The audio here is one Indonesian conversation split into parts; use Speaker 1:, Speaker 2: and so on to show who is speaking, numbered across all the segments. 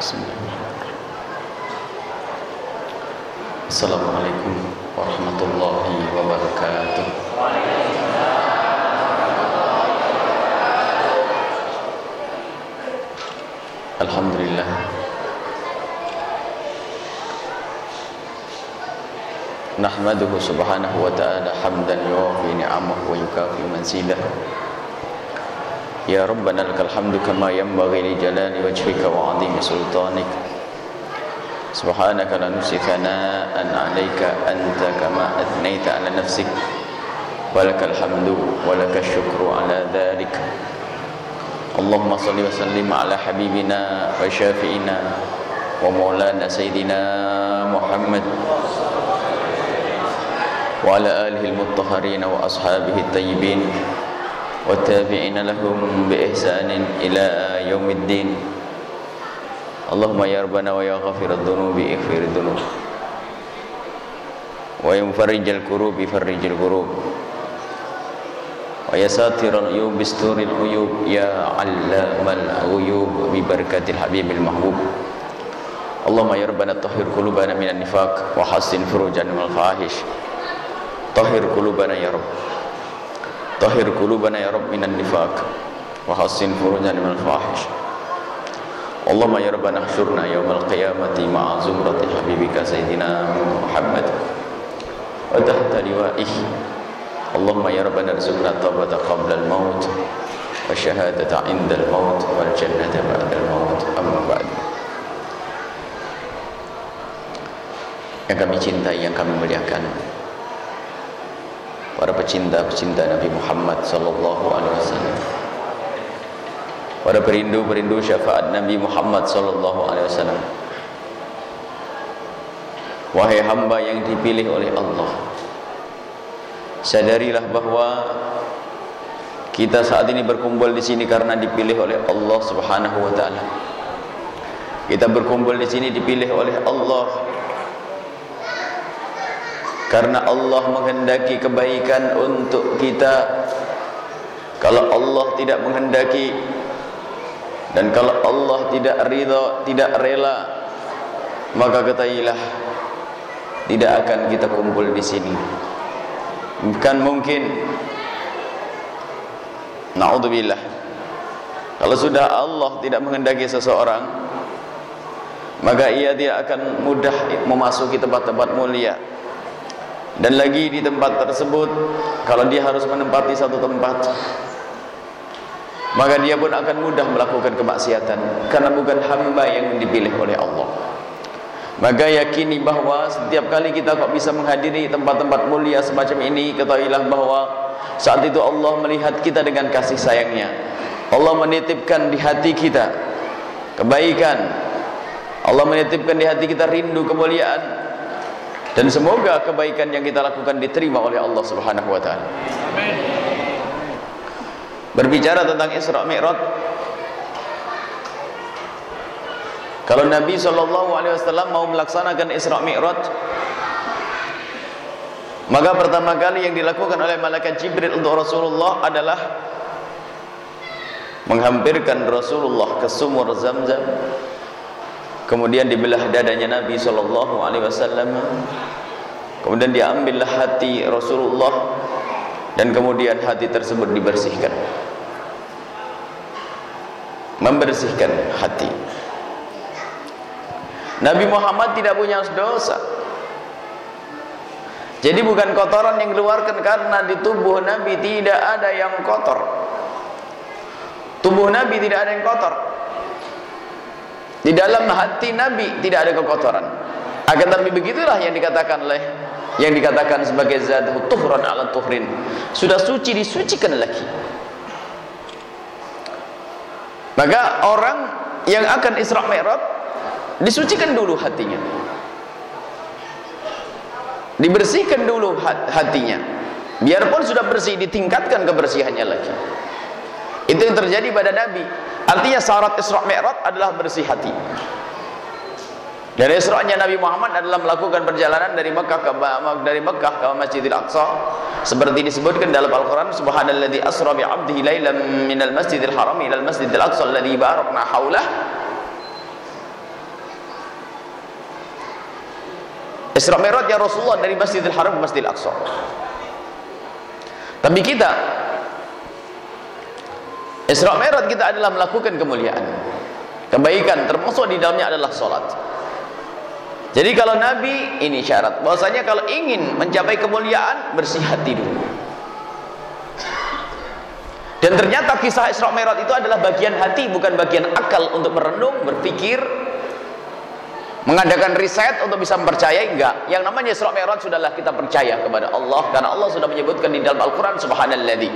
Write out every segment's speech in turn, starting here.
Speaker 1: Assalamualaikum warahmatullahi wabarakatuh. Alhamdulillah. Nahmaduhu subhanahu wa ta'ala hamdan yuwafi ni'amahu wa yukafi manzilah. يا ربنا لك الحمد كما ينبغي لجلال وجهك وعظيم سلطانك. سبحانك لا نفسي ثناء عليك أنت كما أثنيت على نفسك. ولك الحمد ولك الشكر على ذلك. اللهم صل وسلم على حبيبنا وشافئنا ومولانا سيدنا محمد وعلى آله المطهرين وأصحابه الطيبين. والتابعين لهم بإحسان إلى يوم الدين. اللهم يا ربنا ويا غافر الذنوب اغفر الذنوب. ويا مفرج الكروب فرج الكروب ويا ساتر العيوب استر العيوب. يا علام الغيوب ببركة الحبيب المحبوب. اللهم يا ربنا طهر قلوبنا من النفاق وحسن فروجنا من الفواحش. طهر قلوبنا يا رب. Tahir qulubana ya Rabb minan nifaq wa hassin furujana minal fahish. Allahumma ya Rabbana ahsyurna yaumal qiyamati ma'a zumrati habibika sayyidina Muhammad wa tahta liwa'ih. Allahumma ya Rabbana arzuqna taubata qabla al-maut wa syahadata 'inda al-maut wal jannata ba'da al-maut. Amma ba'd. Yang kami cintai, yang kami muliakan, para pecinta-pecinta Nabi Muhammad sallallahu alaihi wasallam. Para perindu-perindu syafaat Nabi Muhammad sallallahu alaihi wasallam. Wahai hamba yang dipilih oleh Allah. Sadarilah bahwa kita saat ini berkumpul di sini karena dipilih oleh Allah Subhanahu wa taala. Kita berkumpul di sini dipilih oleh Allah karena Allah menghendaki kebaikan untuk kita. Kalau Allah tidak menghendaki dan kalau Allah tidak ridha tidak rela maka ketahuilah tidak akan kita kumpul di sini. Bukan mungkin. Naudzubillah. Kalau sudah Allah tidak menghendaki seseorang maka ia tidak akan mudah memasuki tempat-tempat mulia dan lagi di tempat tersebut kalau dia harus menempati satu tempat maka dia pun akan mudah melakukan kemaksiatan karena bukan hamba yang dipilih oleh Allah. Maka yakini bahwa setiap kali kita kok bisa menghadiri tempat-tempat mulia semacam ini ketahuilah bahwa saat itu Allah melihat kita dengan kasih sayangnya. Allah menitipkan di hati kita kebaikan. Allah menitipkan di hati kita rindu kemuliaan dan semoga kebaikan yang kita lakukan diterima oleh Allah Subhanahu wa taala. Berbicara tentang Isra Mi'raj Kalau Nabi sallallahu alaihi wasallam mau melaksanakan Isra Mi'raj maka pertama kali yang dilakukan oleh malaikat Jibril untuk Rasulullah adalah menghampirkan Rasulullah ke sumur Zam-Zam kemudian dibelah dadanya Nabi sallallahu alaihi wasallam. Kemudian diambillah hati Rasulullah dan kemudian hati tersebut dibersihkan. Membersihkan hati. Nabi Muhammad tidak punya dosa. Jadi bukan kotoran yang dikeluarkan karena di tubuh Nabi tidak ada yang kotor. Tubuh Nabi tidak ada yang kotor di dalam hati Nabi tidak ada kekotoran. Akan tapi begitulah yang dikatakan oleh yang dikatakan sebagai zat tuhran ala tuhrin. Sudah suci disucikan lagi. Maka orang yang akan Isra Mi'raj disucikan dulu hatinya. Dibersihkan dulu hatinya. Biarpun sudah bersih ditingkatkan kebersihannya lagi. Itu yang terjadi pada Nabi. Artinya syarat Isra Mi'raj adalah bersih hati. Dan Isra'nya Nabi Muhammad adalah melakukan perjalanan dari Mekah ke dari Mekah ke Masjidil Aqsa seperti disebutkan dalam Al-Qur'an subhanalladzi asra bi 'abdihi lailan minal masjidil haram ilal masjidil aqsa alladzi barakna haula. Isra Mi'raj ya Rasulullah dari Masjidil Haram ke Masjidil Aqsa. Tapi kita Isra Mi'raj kita adalah melakukan kemuliaan. Kebaikan termasuk di dalamnya adalah salat. Jadi kalau Nabi ini syarat bahwasanya kalau ingin mencapai kemuliaan bersih hati dulu. Dan ternyata kisah Isra Mi'raj itu adalah bagian hati bukan bagian akal untuk merenung, berpikir, mengadakan riset untuk bisa mempercayai enggak. Yang namanya Isra Mi'raj sudahlah kita percaya kepada Allah karena Allah sudah menyebutkan di dalam Al-Qur'an subhanalladzi.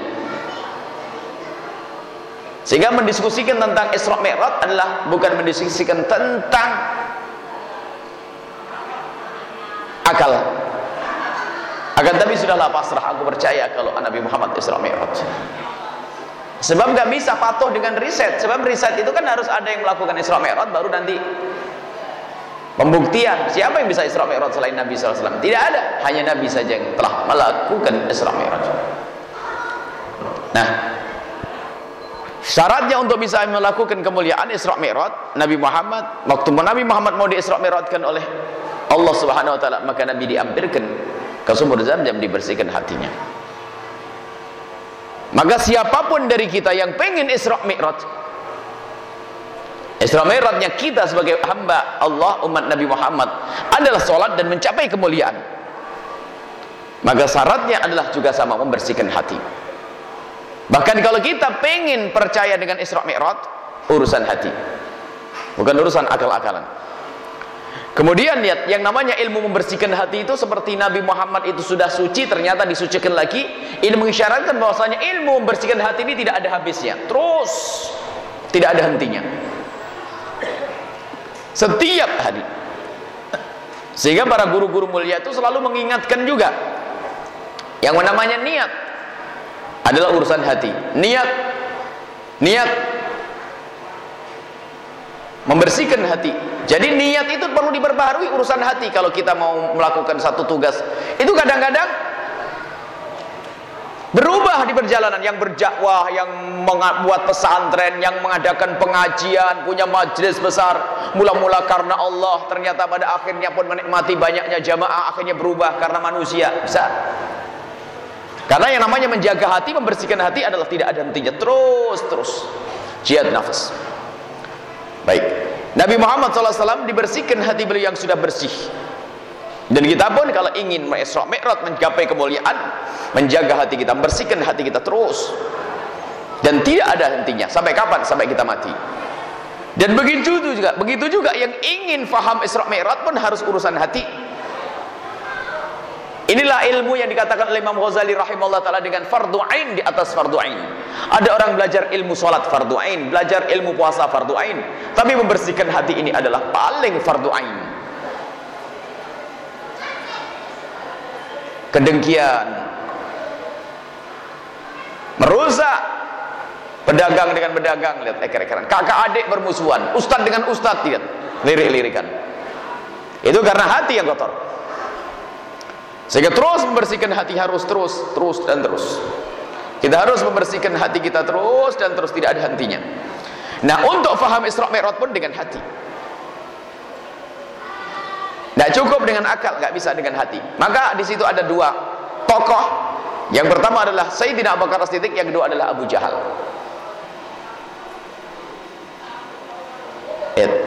Speaker 1: Sehingga mendiskusikan tentang Isra Mi'raj adalah bukan mendiskusikan tentang akal. Akan tapi sudahlah pasrah. Aku percaya kalau Nabi Muhammad Isra Mi'raj. Sebab gak bisa patuh dengan riset. Sebab riset itu kan harus ada yang melakukan Isra Mi'raj baru nanti pembuktian. Siapa yang bisa Isra Mi'raj selain Nabi SAW tidak ada. Hanya Nabi saja yang telah melakukan Isra Mi'raj. Nah syaratnya untuk bisa melakukan kemuliaan Isra Mi'raj Nabi Muhammad waktu Nabi Muhammad mau di Isra Mi'rajkan oleh Allah Subhanahu wa taala maka Nabi diambilkan ke sumur Zam-Zam dibersihkan hatinya. Maka siapa pun dari kita yang pengen Isra Mi'raj Isra Mi'rajnya kita sebagai hamba Allah umat Nabi Muhammad adalah solat dan mencapai kemuliaan. Maka syaratnya adalah juga sama membersihkan hati. Bahkan kalau kita pengen percaya dengan Isra Mi'raj urusan hati. Bukan urusan akal-akalan. Kemudian lihat yang namanya ilmu membersihkan hati itu seperti Nabi Muhammad itu sudah suci ternyata disucikan lagi. Ini mengisyaratkan bahwasanya ilmu membersihkan hati ini tidak ada habisnya. Terus tidak ada hentinya. Setiap hari. Sehingga para guru-guru mulia itu selalu mengingatkan juga yang namanya niat adalah urusan hati. Niat. Niat. Membersihkan hati. Jadi niat itu perlu diperbaharui urusan hati kalau kita mau melakukan satu tugas. Itu kadang-kadang berubah di perjalanan. Yang berjakwah, yang membuat pesantren, yang mengadakan pengajian, punya majelis besar, mula-mula karena Allah, ternyata pada akhirnya pun menikmati banyaknya jamaah, akhirnya berubah karena manusia, bisa. Karena yang namanya menjaga hati, membersihkan hati adalah tidak ada hentinya, terus-terus. Jihad nafas. Baik. Nabi Muhammad SAW dibersihkan hati beliau yang sudah bersih. Dan kita pun kalau ingin Isra Mi'raj mencapai kemuliaan, menjaga hati kita, membersihkan hati kita terus. Dan tidak ada hentinya. Sampai kapan? Sampai kita mati. Dan begitu juga, begitu juga yang ingin faham Isra Mi'raj pun harus urusan hati. Inilah ilmu yang dikatakan oleh Imam Ghazali rahimahullah taala dengan fardu ain di atas fardu ain. Ada orang belajar ilmu salat fardu ain, belajar ilmu puasa fardu ain, tapi membersihkan hati ini adalah paling fardu ain. Kedengkian. Merusak pedagang dengan pedagang. Lihat eker-ekeran. Kakak adik bermusuhan. Ustad dengan ustad lihat. Lirik-lirikan. Itu karena hati yang kotor sehingga terus membersihkan hati harus terus, terus dan terus. Kita harus membersihkan hati kita terus dan terus tidak ada hentinya. Nah, untuk faham Isra Mi'raj pun dengan hati. Tidak cukup dengan akal, nggak bisa dengan hati. Maka di situ ada dua tokoh. Yang pertama adalah Sayyidina Abu Bakar As-Siddiq, yang kedua adalah Abu Jahal.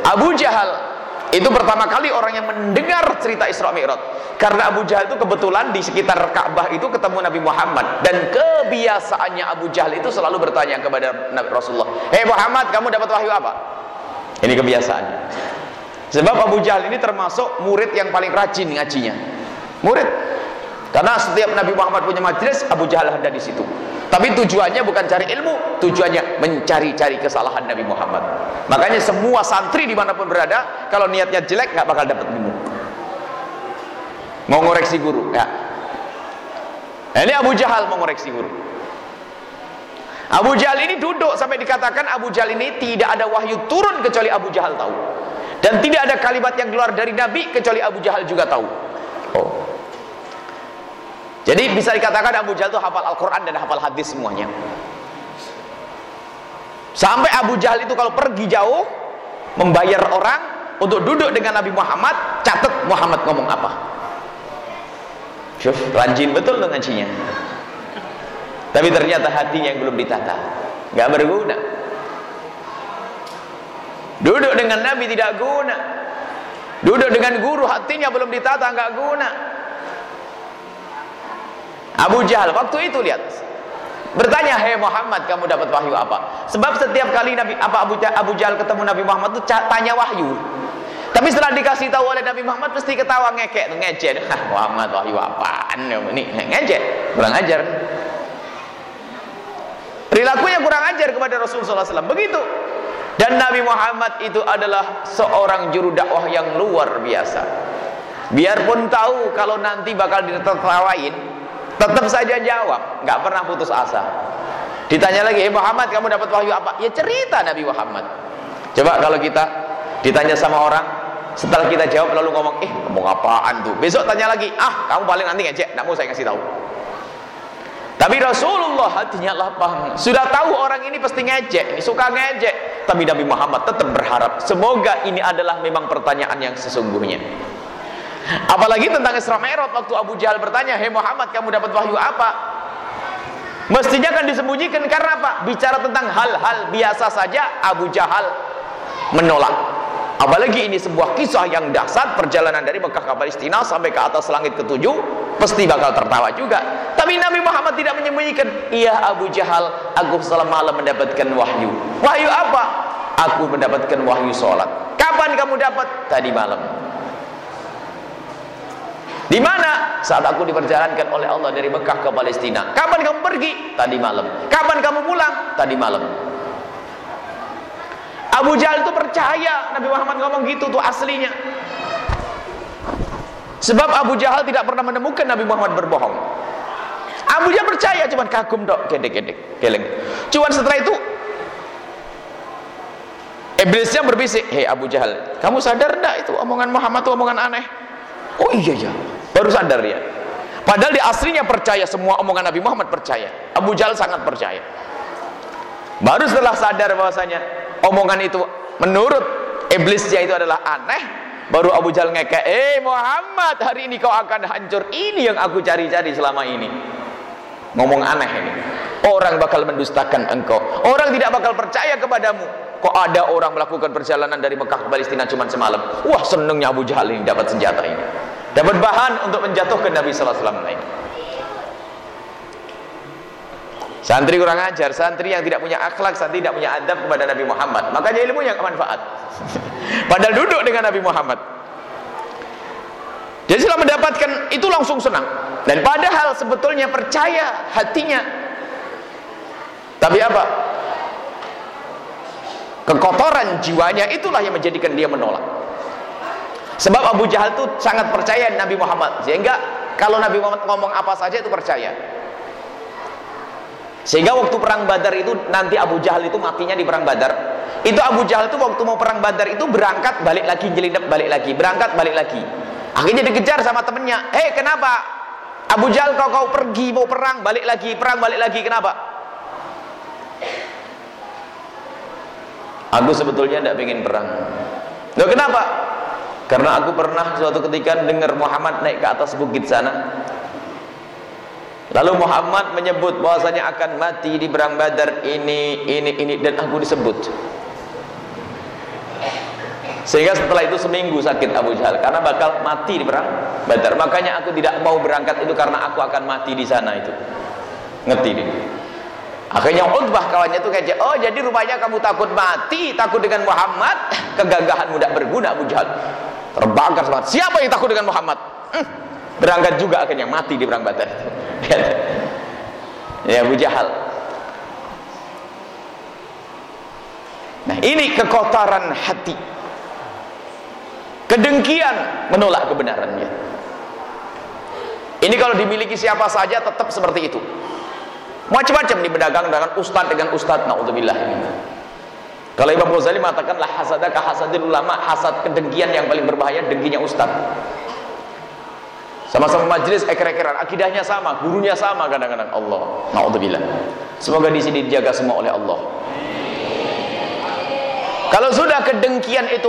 Speaker 1: Abu Jahal itu pertama kali orang yang mendengar cerita Isra Mi'raj. Karena Abu Jahal itu kebetulan di sekitar Ka'bah itu ketemu Nabi Muhammad dan kebiasaannya Abu Jahal itu selalu bertanya kepada Nabi Rasulullah, "Hei Muhammad, kamu dapat wahyu apa?" Ini kebiasaannya. Sebab Abu Jahal ini termasuk murid yang paling rajin ngajinya. Murid. Karena setiap Nabi Muhammad punya majelis, Abu Jahal ada di situ. Tapi tujuannya bukan cari ilmu, tujuannya mencari-cari kesalahan Nabi Muhammad. Makanya semua santri di mana pun berada, kalau niatnya jelek nggak bakal dapat ilmu. Mau ngoreksi guru, ya. Nah, ini Abu Jahal mau ngoreksi guru. Abu Jahal ini duduk sampai dikatakan Abu Jahal ini tidak ada wahyu turun kecuali Abu Jahal tahu. Dan tidak ada kalimat yang keluar dari Nabi kecuali Abu Jahal juga tahu. Oh. Jadi bisa dikatakan Abu Jahal itu hafal Al-Quran dan hafal hadis semuanya. Sampai Abu Jahal itu kalau pergi jauh, membayar orang untuk duduk dengan Nabi Muhammad, catat Muhammad ngomong apa. Syuf, rajin betul tuh ngajinya. Tapi ternyata hatinya yang belum ditata. Gak berguna. Duduk dengan Nabi tidak guna. Duduk dengan guru hatinya belum ditata nggak guna. Abu Jahal waktu itu lihat bertanya, "Hei Muhammad, kamu dapat wahyu apa?" Sebab setiap kali Nabi apa Abu Jahal, Abu Jahal ketemu Nabi Muhammad itu tanya wahyu. Tapi setelah dikasih tahu oleh Nabi Muhammad mesti ketawa ngekek, ngejek. Hah, Muhammad wahyu apaan ini? Ngejek, kurang ajar. Perilakunya kurang ajar kepada Rasulullah SAW. Begitu. Dan Nabi Muhammad itu adalah seorang juru dakwah yang luar biasa. Biarpun tahu kalau nanti bakal ditertawain, tetap saja jawab, nggak pernah putus asa. Ditanya lagi, "Eh Muhammad, kamu dapat wahyu apa?" Ya cerita Nabi Muhammad. Coba kalau kita ditanya sama orang, setelah kita jawab lalu ngomong, "Eh, ngomong apaan tuh?" Besok tanya lagi, "Ah, kamu paling nanti ngecek, enggak mau saya kasih tahu." Tapi Rasulullah hatinya lapang. Sudah tahu orang ini pasti ngejek, ini suka ngejek. Tapi Nabi Muhammad tetap berharap semoga ini adalah memang pertanyaan yang sesungguhnya. Apalagi tentang Isra Mi'raj waktu Abu Jahal bertanya, "Hei Muhammad, kamu dapat wahyu apa?" Mestinya kan disembunyikan karena apa? Bicara tentang hal-hal biasa saja Abu Jahal menolak. Apalagi ini sebuah kisah yang dahsyat perjalanan dari Mekah ke Palestina sampai ke atas langit ketujuh, pasti bakal tertawa juga. Tapi Nabi Muhammad tidak menyembunyikan, "Iya Abu Jahal, aku selama malam mendapatkan wahyu." Wahyu apa? Aku mendapatkan wahyu sholat. Kapan kamu dapat? Tadi malam. Di mana? Saat aku diperjalankan oleh Allah dari Mekah ke Palestina. Kapan kamu pergi? Tadi malam. Kapan kamu pulang? Tadi malam. Abu Jahal itu percaya Nabi Muhammad ngomong gitu tuh aslinya. Sebab Abu Jahal tidak pernah menemukan Nabi Muhammad berbohong. Abu Jahal percaya cuman kagum dok, gedek-gedek, geleng. Cuman setelah itu Iblisnya berbisik, "Hei Abu Jahal, kamu sadar enggak itu omongan Muhammad itu omongan aneh?" Oh iya ya, baru sadar dia. Padahal di aslinya percaya semua omongan Nabi Muhammad percaya. Abu Jahal sangat percaya. Baru setelah sadar bahwasanya omongan itu menurut iblisnya itu adalah aneh baru Abu Jahal ngekek eh Muhammad hari ini kau akan hancur. Ini yang aku cari-cari selama ini. Ngomong aneh ini. Orang bakal mendustakan engkau. Orang tidak bakal percaya kepadamu. Kok ada orang melakukan perjalanan dari Mekah ke Palestina cuma semalam? Wah senengnya Abu Jahal ini dapat senjata ini dapat bahan untuk menjatuhkan Nabi Sallallahu Alaihi Wasallam Santri kurang ajar, santri yang tidak punya akhlak, santri tidak punya adab kepada Nabi Muhammad. Makanya ilmu yang manfaat. Padahal duduk dengan Nabi Muhammad. Jadi setelah mendapatkan itu langsung senang. Dan padahal sebetulnya percaya hatinya. Tapi apa? Kekotoran jiwanya itulah yang menjadikan dia menolak. Sebab Abu Jahal itu sangat percaya Nabi Muhammad. Sehingga kalau Nabi Muhammad ngomong apa saja itu percaya. Sehingga waktu perang Badar itu nanti Abu Jahal itu matinya di perang Badar. Itu Abu Jahal itu waktu mau perang Badar itu berangkat balik lagi nyelinap balik lagi, berangkat balik lagi. Akhirnya dikejar sama temennya. "Hei, kenapa? Abu Jahal kau kau pergi mau perang balik lagi, perang balik lagi kenapa?" Aku sebetulnya tidak ingin perang. Loh kenapa? Karena aku pernah suatu ketika dengar Muhammad naik ke atas bukit sana Lalu Muhammad menyebut bahwasanya akan mati di perang Badar ini, ini, ini dan aku disebut. Sehingga setelah itu seminggu sakit Abu Jahal karena bakal mati di perang Badar. Makanya aku tidak mau berangkat itu karena aku akan mati di sana itu. Ngerti nih. Akhirnya Utbah kawannya itu kayak, oh jadi rupanya kamu takut mati, takut dengan Muhammad, kegagahanmu tidak berguna Abu Jahal. Terbakar semangat. Siapa yang takut dengan Muhammad? Hmm, berangkat juga akhirnya mati di perang Badar. ya Abu Jahal. Nah ini kekotoran hati. Kedengkian menolak kebenarannya. Ini kalau dimiliki siapa saja tetap seperti itu. Macam-macam di pedagang dengan ustadz dengan ustadz. Na'udzubillah. ini kalau Imam Ghazali mengatakan lah hasadaka hasadil ulama hasad kedengkian yang paling berbahaya dengkinya ustadz sama-sama majlis eker-ekeran, akidahnya sama, gurunya sama kadang-kadang Allah. Nauzubillah. Semoga di sini dijaga semua oleh Allah. Kalau sudah kedengkian itu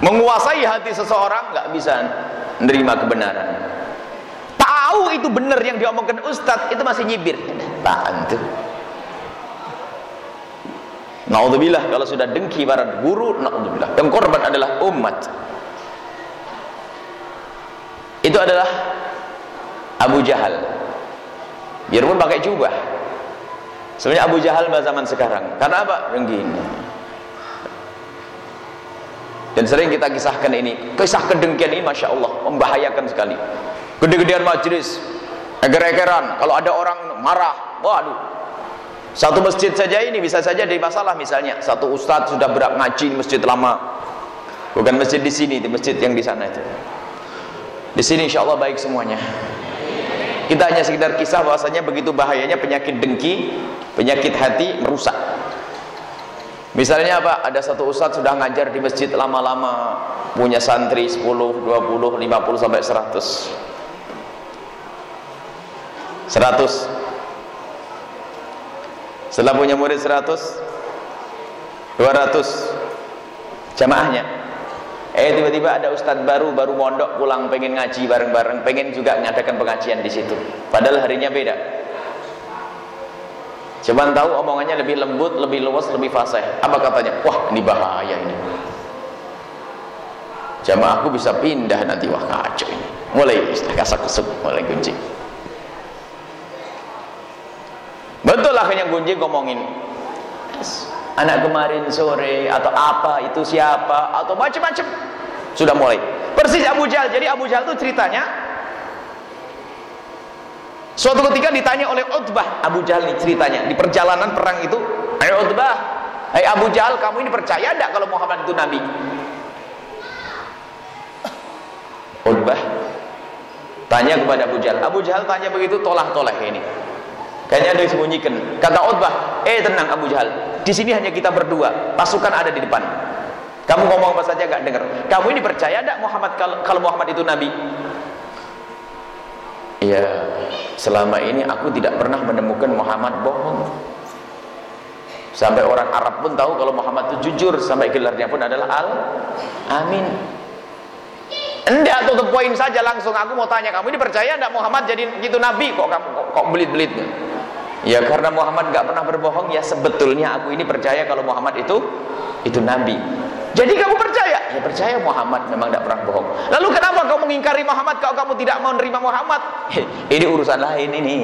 Speaker 1: menguasai hati seseorang, nggak bisa menerima kebenaran. tahu itu benar yang diomongkan ustadz itu masih nyibir tahan tuh Naudzubillah kalau sudah dengki para guru, naudzubillah. Dan korban adalah umat. Itu adalah Abu Jahal. Biarpun pakai jubah. Sebenarnya Abu Jahal pada zaman sekarang. Karena apa? Dengki. Dan sering kita kisahkan ini. Kisah kedengkian ini Masya Allah. Membahayakan sekali. Gede-gedean majlis. Eger-egeran. Kalau ada orang marah. Waduh satu masjid saja ini bisa saja jadi masalah misalnya satu ustadz sudah berak ngaji di masjid lama. Bukan masjid di sini, di masjid yang di sana itu. Di sini insya Allah baik semuanya. Kita hanya sekedar kisah bahwasanya begitu bahayanya penyakit dengki, penyakit hati merusak. Misalnya apa? Ada satu ustadz sudah ngajar di masjid lama-lama, punya santri 10, 20, 50 sampai 100. 100 setelah punya murid 100 200 jamaahnya. Eh tiba-tiba ada ustadz baru baru mondok pulang pengen ngaji bareng-bareng pengen juga mengadakan pengajian di situ. Padahal harinya beda. Cuman tahu omongannya lebih lembut lebih luas lebih fasih. Apa katanya? Wah ini bahaya ini. Jamaahku bisa pindah nanti. Wah kacau ini. Mulai istilah kasak kusuk mulai kunci betul akhirnya Gunji ngomongin anak kemarin sore atau apa itu siapa? Atau macam-macam. Sudah mulai. Persis Abu Jahal. Jadi Abu Jahal itu ceritanya suatu ketika ditanya oleh Utbah Abu Jahal ini ceritanya di perjalanan perang itu ayo Utbah hai Abu Jahal kamu ini percaya tidak kalau Muhammad itu Nabi? Utbah tanya kepada Abu Jahal. Abu Jahal tanya begitu tolah-tolah ini Kayaknya ada yang disembunyikan. Kata Utbah, "Eh tenang Abu Jahal. Di sini hanya kita berdua. Pasukan ada di depan. Kamu ngomong apa saja gak dengar. Kamu ini percaya tidak Muhammad kalau Muhammad itu nabi?" Iya, selama ini aku tidak pernah menemukan Muhammad bohong. Sampai orang Arab pun tahu kalau Muhammad itu jujur, sampai gelarnya pun adalah Al Amin. Enggak tutup poin saja langsung aku mau tanya kamu ini percaya enggak Muhammad jadi gitu nabi kok kamu kok, kok belit-belit Ya karena Muhammad gak pernah berbohong Ya sebetulnya aku ini percaya kalau Muhammad itu Itu Nabi. Jadi kamu percaya? Ya percaya Muhammad memang gak pernah bohong. Lalu kenapa kau mengingkari Muhammad Kalau kamu tidak mau menerima Muhammad? Ini urusan lain ini.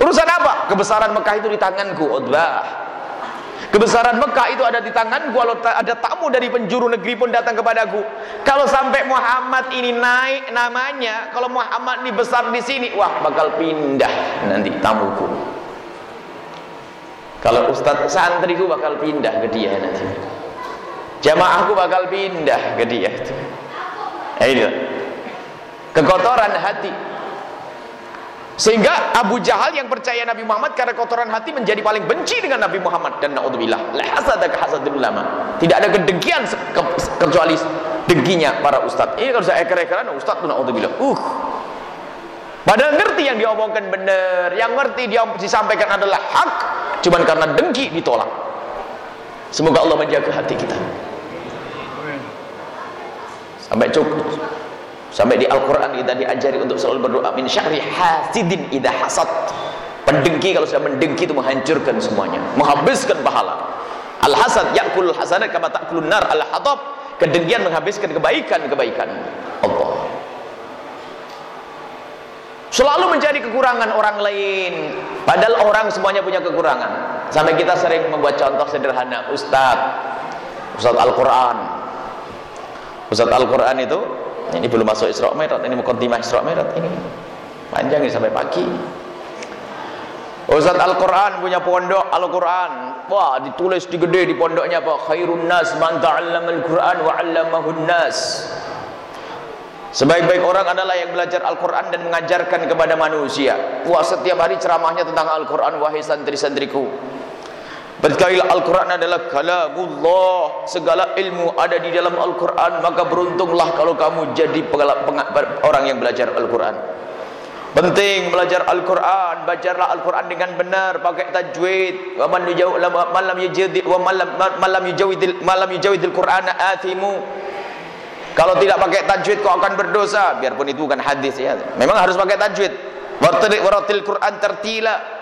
Speaker 1: Urusan apa? Kebesaran Mekah itu di tanganku Utbah Kebesaran Mekah itu ada di tanganku Kalau ada tamu dari penjuru negeri pun datang kepadaku. Kalau sampai Muhammad ini naik namanya Kalau Muhammad ini besar di sini Wah bakal pindah nanti tamuku. Kalau Ustadz santriku bakal pindah ke dia nanti. Jamaahku bakal pindah ke dia. Ini Kekotoran hati sehingga Abu Jahal yang percaya Nabi Muhammad karena kotoran hati menjadi paling benci dengan Nabi Muhammad dan naudzubillah. La hasadak hasadul ulama. Tidak ada kedengkian kecuali dengkinya para ustaz. Ini kalau saya eker-ekeran ustaz tuh naudzubillah. Uh. Padahal ngerti yang diomongkan benar, yang ngerti dia disampaikan adalah hak, cuman karena dengki ditolak. Semoga Allah menjaga hati kita. Sampai cukup. Sampai di Al-Quran kita diajari untuk selalu berdoa min syarri hasidin idha hasad. Pendengki kalau sudah mendengki itu menghancurkan semuanya, menghabiskan pahala. Al-hasad yakul hasanat kama ta'kulun nar al-hatab. Kedengkian menghabiskan kebaikan-kebaikan. Allah. Selalu mencari kekurangan orang lain. Padahal orang semuanya punya kekurangan. Sampai kita sering membuat contoh sederhana. Ustaz. Ustaz Al-Quran. Ustaz Al-Quran itu ini belum masuk Isra Mi'raj ini mukaddimah Isra Mi'raj ini. Panjang ini sampai pagi. Ustaz Al-Quran punya pondok Al-Quran. Wah ditulis di gede di pondoknya apa khairun nas man ta'allama Al-Quran wa nas. Sebaik-baik orang adalah yang belajar Al-Quran dan mengajarkan kepada manusia. Wah setiap hari ceramahnya tentang Al-Quran wahai santri-santriku. Berkali Al-Quran adalah kalamullah. Segala ilmu ada di dalam Al-Quran Maka beruntunglah kalau kamu jadi orang yang belajar Al-Quran. Penting belajar Al-Quran Bacalah Al-Quran dengan benar Pakai tajwid. Malam yujawidil Malam yujawidil Quran Athimu. Kalau tidak pakai tajwid kau akan berdosa. Biarpun itu bukan hadis ya. Memang harus pakai tajwid. Waratil Quran tertila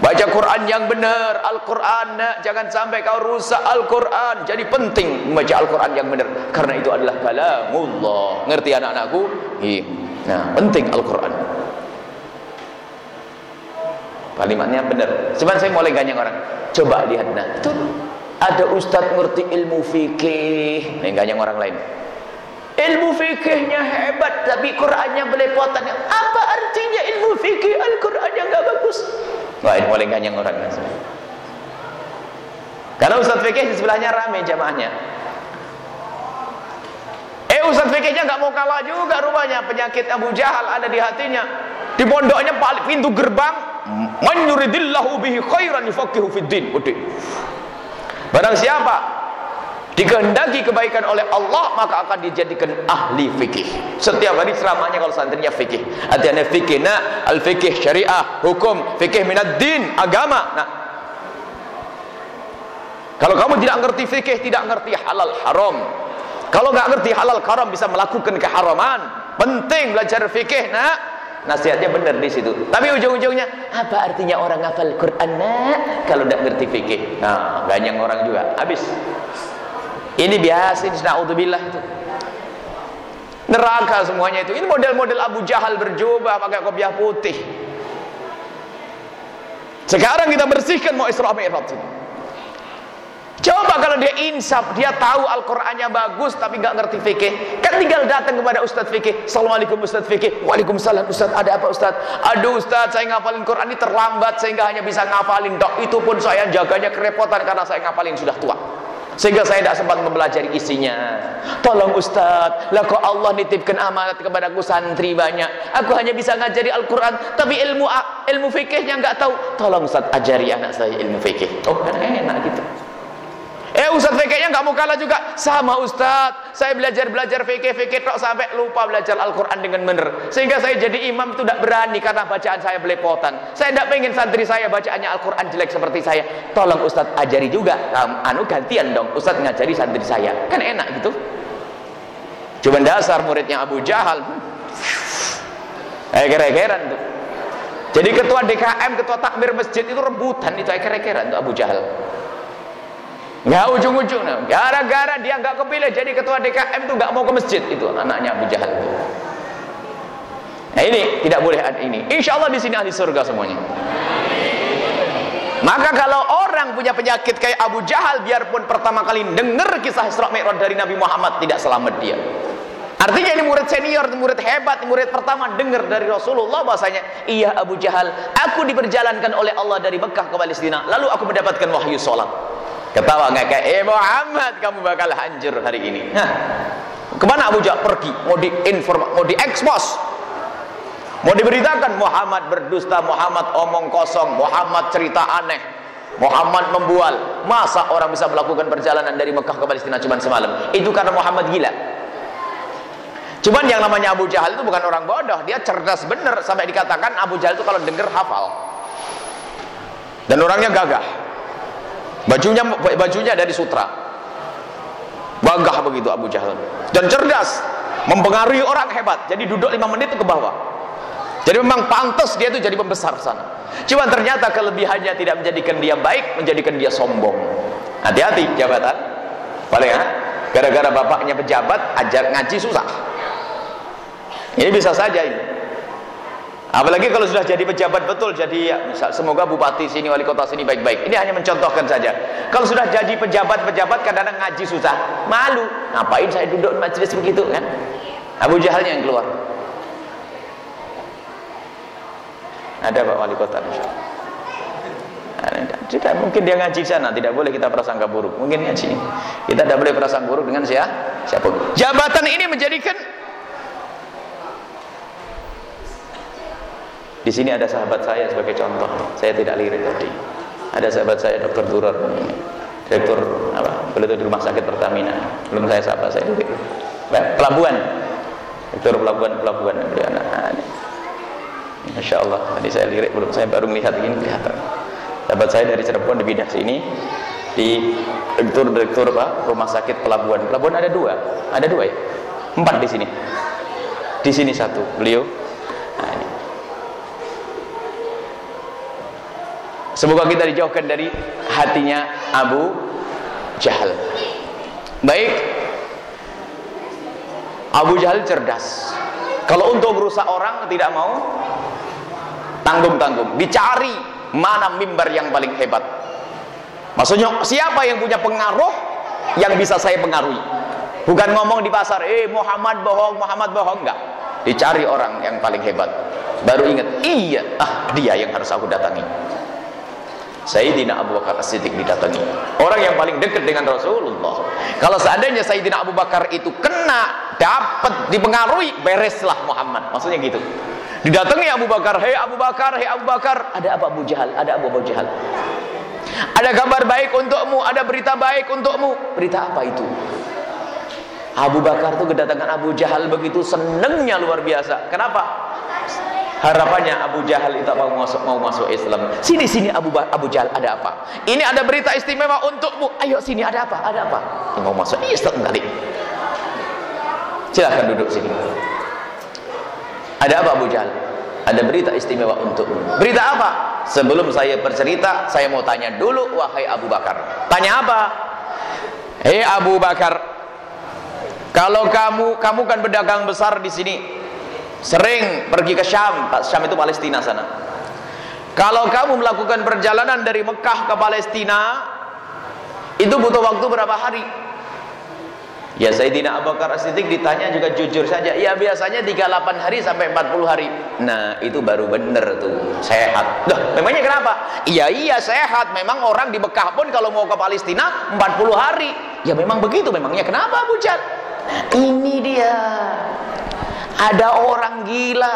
Speaker 1: baca Quran yang benar. Al-Quran jangan sampai kau rusak Al-Quran. Jadi penting membaca Al-Quran yang benar. Karena itu adalah kalamullah. Ngerti anak-anakku? Iya. Nah penting Al-Quran. Kalimatnya benar. Cuman saya mulai ganyang orang. Coba lihat nah. Itu ada ustaz ngerti ilmu fikih. Nih ganyang orang lain ilmu fikihnya hebat tapi Qurannya belepotan. Apa artinya ilmu fikih? Al-Quran yang gak bagus. Wah ini mulai ganyang orang karena ustaz fikih di sebelahnya rame jamaahnya. Eh ustaz fikihnya gak mau kalah juga rupanya penyakit Abu Jahal ada di hatinya. Di pondoknya paling pintu gerbang. Man yuridillahu bihi khairan yufaqihu fid din. Barang siapa dikehendaki kebaikan oleh Allah maka akan dijadikan ahli fikih. Setiap hari ceramahnya kalau santrinya fikih. Artinya fikih nah al fikih syariah hukum fikih minad din agama nah kalau kamu tidak ngerti fikih tidak ngerti halal haram. Kalau nggak ngerti halal haram bisa melakukan keharaman. Penting belajar fikih nah nasihatnya benar di situ. Tapi ujung-ujungnya apa artinya orang hafal Quran nah kalau tidak ngerti fikih. Nah banyak orang juga. Habis ini biasa, ini na'udzubillah itu. Neraka semuanya itu. Ini model-model Abu Jahal berjubah pakai kopiah putih. Sekarang kita bersihkan mau Isra Mi'raj ini. Coba kalau dia insaf, dia tahu Al-Qur'annya bagus tapi nggak ngerti fikih. Kan tinggal datang kepada Ustaz fikih. Assalamualaikum Ustaz fikih. Waalaikumsalam Ustaz. Ada apa Ustaz? Aduh Ustaz, saya ngapalin Quran ini terlambat sehingga hanya bisa ngapalin dok. Itu pun saya jaganya kerepotan karena saya ngapalin sudah tua sehingga saya tidak sempat mempelajari isinya. Tolong Ustaz lah kok Allah nitipkan amanat kepadaku santri banyak. Aku hanya bisa ngajari Al-Quran tapi ilmu ilmu fikihnya nggak tahu. Tolong Ustaz ajari anak saya ilmu fikih. Oh kan enak gitu Eh Ustaz fikihnya nggak mau kalah juga sama Ustaz. Saya belajar-belajar fikih-fikih tok sampai lupa belajar Al-Qur'an dengan benar. Sehingga saya jadi imam itu tidak berani karena bacaan saya belepotan. Saya tidak pengen santri saya bacaannya Al-Qur'an jelek seperti saya. Tolong Ustaz ajari juga. Anu gantian dong Ustaz ngajari santri saya. Kan enak gitu. Cuma dasar muridnya Abu Jahal. Eh kere-keran tuh. Jadi ketua DKM, ketua takmir masjid itu rebutan itu kere-keran tuh Abu Jahal. Nggak ujung-ujung, gara-gara dia nggak kepilih jadi ketua DKM itu nggak mau ke masjid itu anaknya Abu Jahal. Nah ini tidak boleh ada ini. Insya Allah di sini ahli surga semuanya. Maka kalau orang punya penyakit kayak Abu Jahal, biarpun pertama kali dengar kisah Isra Mi'raj dari Nabi Muhammad tidak selamat dia. Artinya ini murid senior, murid hebat, murid pertama dengar dari Rasulullah bahasanya, iya Abu Jahal, aku diperjalankan oleh Allah dari Mekah ke Palestina, lalu aku mendapatkan wahyu sholat. Ketawa kayak, eh Muhammad kamu bakal hancur hari ini. Nah, ke mana Abu Jahal pergi? Mau diinform, mau diekspos, mau diberitakan Muhammad berdusta, Muhammad omong kosong, Muhammad cerita aneh, Muhammad membual. Masa orang bisa melakukan perjalanan dari Mekah ke Palestina cuma semalam? Itu karena Muhammad gila. Cuman yang namanya Abu Jahal itu bukan orang bodoh, dia cerdas bener sampai dikatakan Abu Jahal itu kalau dengar hafal. Dan orangnya gagah. Bajunya bajunya dari sutra. Bangga begitu Abu Jahal. Dan cerdas, mempengaruhi orang hebat. Jadi duduk lima menit ke bawah. Jadi memang pantas dia itu jadi pembesar sana. Cuma ternyata kelebihannya tidak menjadikan dia baik, menjadikan dia sombong. Hati-hati jabatan. Paling gara-gara bapaknya pejabat, ajar ngaji susah. Ini bisa saja ini. Apalagi kalau sudah jadi pejabat betul, jadi ya, misal semoga bupati sini, wali kota sini baik-baik. Ini hanya mencontohkan saja. Kalau sudah jadi pejabat-pejabat kadang-kadang ngaji susah, malu. Ngapain saya duduk di majelis begitu kan? Abu Jahalnya yang keluar. Ada Pak Wali Kota tidak mungkin dia ngaji sana tidak boleh kita prasangka buruk mungkin ngaji kita tidak boleh prasangka buruk dengan siapa siapa jabatan ini menjadikan Di sini ada sahabat saya sebagai contoh. Saya tidak lirik tadi. Ada sahabat saya Dr. Durar, direktur apa? Beliau di rumah sakit Pertamina. Belum saya sapa, saya lirik. Pelabuhan. Direktur pelabuhan pelabuhan beliau anak. Masya Allah, tadi saya lirik belum saya baru melihat ini kelihatan. Sahabat saya dari Cirebon di bidang sini di direktur direktur apa rumah sakit pelabuhan pelabuhan ada dua ada dua ya Empat di sini. Di sini satu, beliau. Nah, ini. Semoga kita dijauhkan dari hatinya Abu Jahal. Baik. Abu Jahal cerdas. Kalau untuk merusak orang tidak mau tanggung-tanggung. Dicari mana mimbar yang paling hebat. Maksudnya siapa yang punya pengaruh yang bisa saya pengaruhi? Bukan ngomong di pasar, eh Muhammad bohong, Muhammad bohong, enggak. Dicari orang yang paling hebat. Baru ingat, iya, ah dia yang harus aku datangi. Sayyidina Abu Bakar As-Siddiq didatangi. Orang yang paling dekat dengan Rasulullah. Kalau seandainya Sayyidina Abu Bakar itu kena, dapat dipengaruhi, bereslah Muhammad. Maksudnya gitu. Didatangi Abu Bakar, "Hei Abu Bakar, hei Abu Bakar, ada apa Abu Jahal? Ada Abu Abu Jahal?" Ada kabar baik untukmu, ada berita baik untukmu. Berita apa itu? Abu Bakar itu kedatangan Abu Jahal begitu senengnya luar biasa. Kenapa? Harapannya Abu Jahal itu mau masuk mau masuk Islam. Sini sini Abu Abu Jahal ada apa? Ini ada berita istimewa untukmu. Ayo sini ada apa? Ada apa? Mau masuk Islam kali. Silahkan duduk sini. Ada apa Abu Jahal? Ada berita istimewa untukmu. Berita apa? Sebelum saya bercerita, saya mau tanya dulu wahai Abu Bakar. Tanya apa? Hei Abu Bakar, kalau kamu kamu kan berdagang besar di sini. Sering pergi ke Syam, Syam itu Palestina sana. Kalau kamu melakukan perjalanan dari Mekah ke Palestina, itu butuh waktu berapa hari? Ya Sayyidina Abu Bakar As-Siddiq ditanya juga jujur saja. Ya biasanya 38 hari sampai 40 hari. Nah, itu baru benar tuh. Sehat. Loh, memangnya kenapa? Iya iya sehat. Memang orang di Mekah pun kalau mau ke Palestina 40 hari. Ya memang begitu. Memangnya kenapa Abu Jal? Ini dia. Ada orang gila.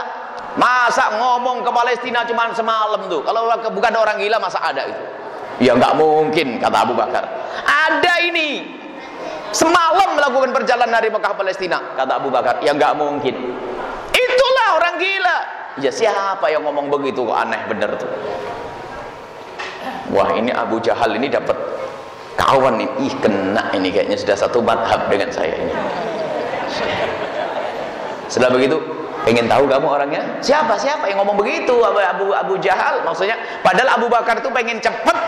Speaker 1: Masa ngomong ke Palestina cuma semalam tuh. Kalau bukan orang gila masa ada itu? Ya nggak mungkin kata Abu Bakar. Ada ini Semalam melakukan perjalanan dari Mekah Palestina, kata Abu Bakar. Ya nggak mungkin. Itulah orang gila. Ya siapa yang ngomong begitu kok aneh bener tuh. Wah ini Abu Jahal ini dapat kawan nih. Ih kena ini kayaknya sudah satu madhab dengan saya ini. Setelah begitu, pengen tahu kamu orangnya? Siapa? Siapa yang ngomong begitu? Abu Abu, Abu Jahal maksudnya. Padahal Abu Bakar itu pengen cepet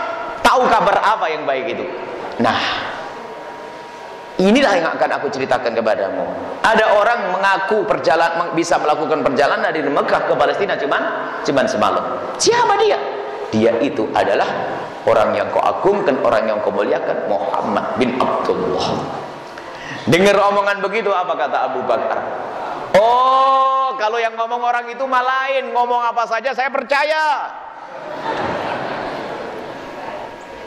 Speaker 1: tahu kabar apa yang baik itu. Nah, Inilah yang akan aku ceritakan kepadamu. Ada orang mengaku perjalanan bisa melakukan perjalanan dari Mekah ke Palestina cuman cuman semalam. Siapa dia? Dia itu adalah orang yang kau agungkan, orang yang kau muliakan, Muhammad bin Abdullah. Dengar omongan begitu apa kata Abu Bakar? Oh, kalau yang ngomong orang itu mah lain, ngomong apa saja saya percaya.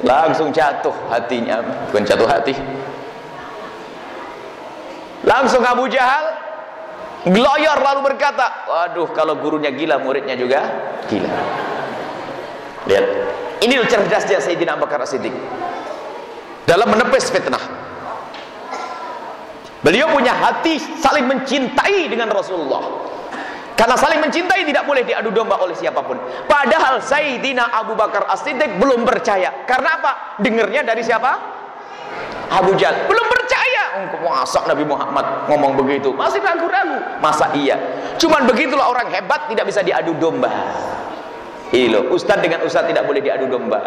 Speaker 1: Langsung jatuh hatinya, bukan jatuh hati Langsung Abu Jahal geloyor lalu berkata, "Waduh, kalau gurunya gila, muridnya juga gila." Lihat. Ini cerdasnya Sayyidina Abu Bakar Siddiq. Dalam menepis fitnah. Beliau punya hati saling mencintai dengan Rasulullah. Karena saling mencintai tidak boleh diadu domba oleh siapa pun. Padahal Sayyidina Abu Bakar As-Siddiq belum percaya. Karena apa? Dengernya dari siapa? Abu Jahal. Belum masa Nabi Muhammad ngomong begitu masih ragu-ragu masa iya cuman begitulah orang hebat tidak bisa diadu domba ilo ustaz dengan ustaz tidak boleh diadu domba.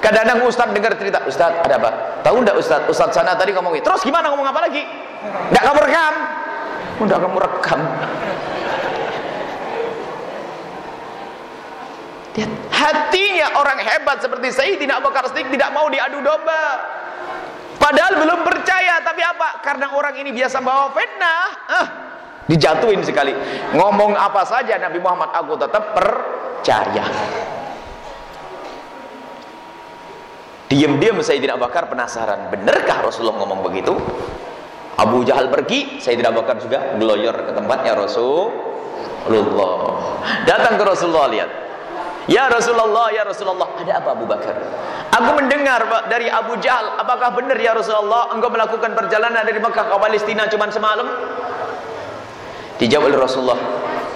Speaker 1: Kadang-kadang ustaz dengar cerita ustaz ada apa? Tahu enggak ustaz? Ustaz sana tadi ngomong terus gimana ngomong apa lagi? Enggak kamu rekam. Udah kamu rekam? Hatinya orang hebat seperti Sayyidina Abu Bakar Siddiq tidak mau diadu domba. Padahal belum percaya, tapi apa? Karena orang ini biasa bawa fitnah, ah, dijatuhin sekali. Ngomong apa saja Nabi Muhammad, aku tetap percaya. Diam-diam Sayyidina Abu Bakar penasaran, benarkah Rasulullah ngomong begitu? Abu Jahal pergi, Sayyidina Abu Bakar juga geloyor ke tempatnya Rasulullah. Datang ke Rasulullah lihat. Ya Rasulullah, ya Rasulullah, ada apa Abu Bakar? Aku mendengar dari Abu Jahal, apakah benar ya Rasulullah engkau melakukan perjalanan dari Mekah ke Palestina cuma semalam? Dijawab oleh Rasulullah,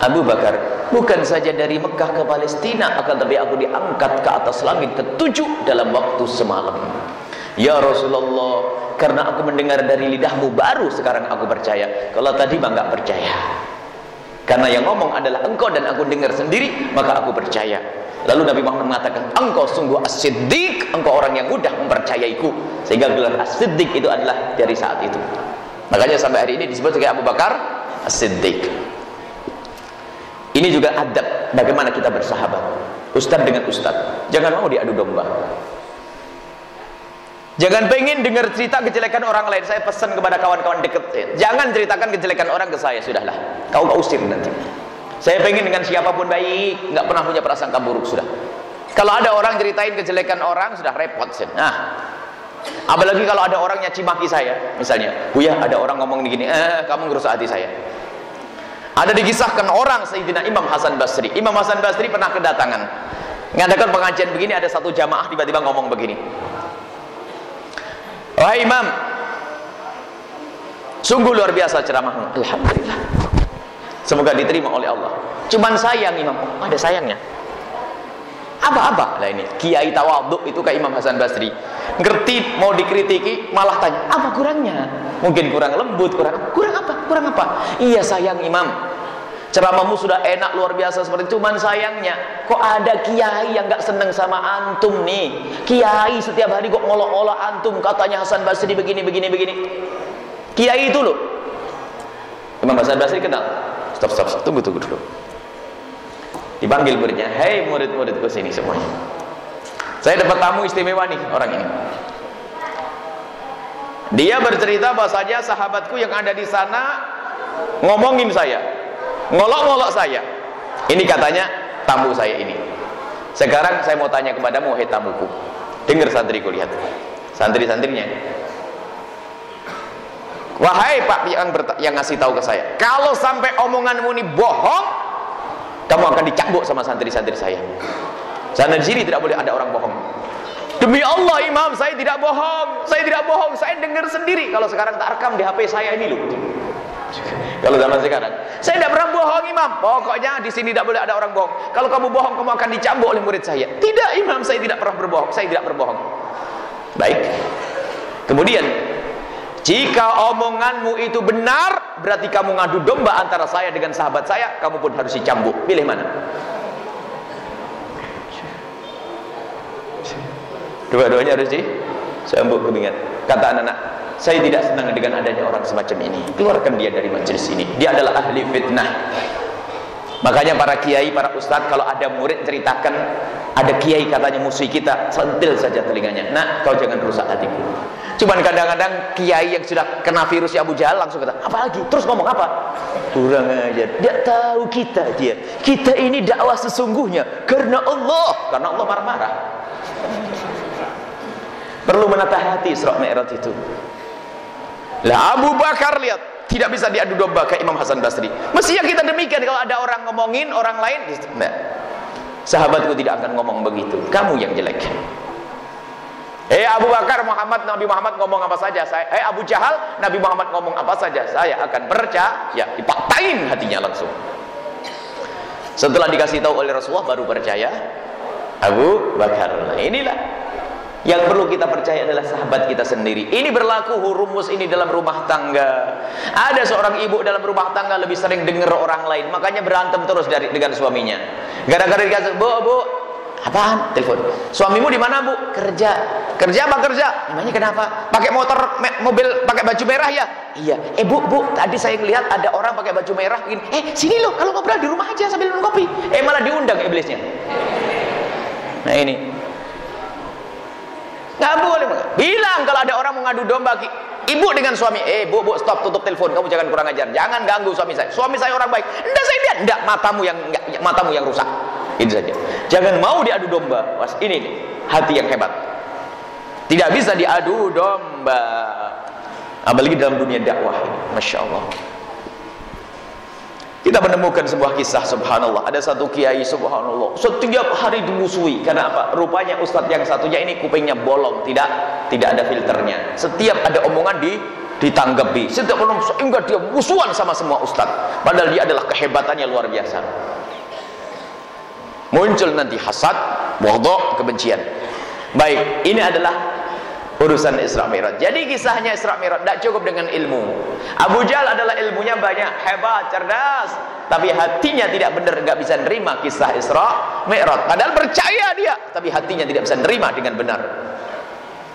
Speaker 1: Abu Bakar, bukan saja dari Mekah ke Palestina, akan tapi aku diangkat ke atas langit ketujuh dalam waktu semalam. Ya Rasulullah, karena aku mendengar dari lidahmu baru sekarang aku percaya. Kalau tadi mah nggak percaya. Karena yang ngomong adalah engkau dan aku dengar sendiri maka aku percaya. Lalu Nabi Muhammad mengatakan engkau sungguh as-siddiq engkau orang yang mudah mempercayaiku. Sehingga gelar as-siddiq itu adalah dari saat itu. Makanya sampai hari ini disebut sebagai Abu Bakar as-siddiq ini juga adab bagaimana kita bersahabat ustaz dengan ustaz jangan mau diadu domba Jangan pengen dengar cerita kejelekan orang lain. Saya pesan kepada kawan-kawan dekat. Jangan ceritakan kejelekan orang ke saya. Sudahlah. Kau kau usir nanti. Saya pengen dengan siapa pun baik. nggak pernah punya prasangka buruk. Sudah. Kalau ada orang ceritain kejelekan orang. Sudah repot. Nah. Apalagi kalau ada orang nyaci maki saya. Misalnya. Buya ada orang ngomong begini. Eh kamu ngerusak hati saya. Ada dikisahkan orang Sayyidina Imam Hasan Basri. Imam Hasan Basri pernah kedatangan. Ngadakan pengajian begini. Ada satu jamaah tiba-tiba ngomong begini. Wahai Imam Sungguh luar biasa ceramahmu Alhamdulillah Semoga diterima oleh Allah Cuman sayang Imam oh, Ada sayangnya Apa-apa lah ini. Kiai tawaduk itu kayak Imam Hasan Basri. Ngerti mau dikritiki Malah tanya Apa kurangnya? Mungkin kurang lembut Kurang, kurang apa? Kurang apa? Iya sayang Imam. Ceramahmu sudah enak luar biasa seperti itu. Cuman sayangnya kok ada kiai yang gak seneng sama antum nih? Kiai setiap hari kok ngolok-ngolok antum katanya Hasan Basri begini begini begini. Kiai itu loh. Imam Hasan Basri kenal. Stop stop stop. Tunggu tunggu dulu dipanggil muridnya hei murid-muridku sini semuanya. Saya dapat tamu istimewa nih orang ini. Dia bercerita bahasanya sahabatku yang ada di sana ngomongin saya ngolok-ngolok saya. Ini katanya tamu saya ini. Sekarang saya mau tanya kepadamu wahai tamuku dengar santriku lihat. Santri-santrinya wahai pak yang, yang ngasih tahu ke saya kalau sampai omonganmu ini bohong kamu akan dicambuk sama santri-santri saya karena di sini tidak boleh ada orang bohong demi Allah imam saya tidak bohong saya tidak bohong saya dengar sendiri kalau sekarang tak rekam di HP saya ini loh kalau zaman sekarang, saya tidak pernah bohong imam. Pokoknya di sini tidak boleh ada orang bohong. Kalau kamu bohong, kamu akan dicambuk oleh murid saya. Tidak imam, saya tidak pernah berbohong. Saya tidak berbohong. Baik. Kemudian, jika omonganmu itu benar, berarti kamu ngadu domba antara saya dengan sahabat saya, kamu pun harus dicambuk. Pilih mana? Dua-duanya harus dicambuk kebingan. Kata anak-anak, saya tidak senang dengan adanya orang semacam ini keluarkan dia dari majelis ini dia adalah ahli fitnah makanya para kiai, para ustadz kalau ada murid ceritakan ada kiai katanya musuh kita sentil saja telinganya nah kau jangan rusak hatiku cuman kadang-kadang kiai yang sudah kena virus Abu Jahal langsung kata apa lagi terus ngomong apa kurang ajar dia tahu kita dia kita ini dakwah sesungguhnya karena Allah karena Allah marah-marah perlu menata hati Isra Mi'raj itu lah Abu Bakar lihat tidak bisa diadu domba ke Imam Hasan Basri. Mestinya kita demikian kalau ada orang ngomongin orang lain, nah, sahabatku tidak akan ngomong begitu. Kamu yang jelek. Eh Abu Bakar Muhammad Nabi Muhammad ngomong apa saja? Saya eh Abu Jahal Nabi Muhammad ngomong apa saja? Saya akan percaya. Ya dipaktain hatinya langsung. Setelah dikasih tahu oleh Rasulullah baru percaya. Abu Bakar. Nah, inilah yang perlu kita percaya adalah sahabat kita sendiri. Ini berlaku rumus ini dalam rumah tangga. Ada seorang ibu dalam rumah tangga lebih sering dengar orang lain, makanya berantem terus dari dengan suaminya. Gara-gara dikasih, "Bu, Bu, apaan? Telepon. Suamimu di mana, Bu? Kerja. Kerja apa kerja? Namanya kenapa? Pakai motor mobil pakai baju merah ya? Iya. Eh, Bu, Bu, tadi saya lihat ada orang pakai baju merah begini. Eh, sini loh, kalau ngobrol di rumah aja sambil minum kopi. Eh, malah diundang iblisnya. Nah, ini Nggak boleh. Bilang kalau ada orang mengadu domba ibu dengan suami, eh bu, bu stop tutup telepon, kamu jangan kurang ajar, jangan ganggu suami saya. Suami saya orang baik. Enggak saya lihat, enggak matamu yang enggak, matamu yang rusak. Ini saja. Jangan mau diadu domba. Was ini nih, hati yang hebat. Tidak bisa diadu domba. Apalagi dalam dunia dakwah ini. Masya Allah. Kita menemukan sebuah kisah subhanallah. Ada satu kiai subhanallah. Setiap hari dimusuhi. Karena apa? Rupanya ustadz yang satunya ini kupingnya bolong, tidak tidak ada filternya. Setiap ada omongan di ditanggapi. Setiap orang sehingga dia musuhan sama semua ustadz. Padahal dia adalah kehebatannya luar biasa. Muncul nanti hasad, bodoh, kebencian. Baik, ini adalah urusan Isra Mi'raj. Jadi kisahnya Isra Mi'raj tidak cukup dengan ilmu. Abu Jahal adalah ilmunya banyak, hebat, cerdas, tapi hatinya tidak benar, nggak bisa nerima kisah Isra Mi'raj. Padahal percaya dia, tapi hatinya tidak bisa nerima dengan benar.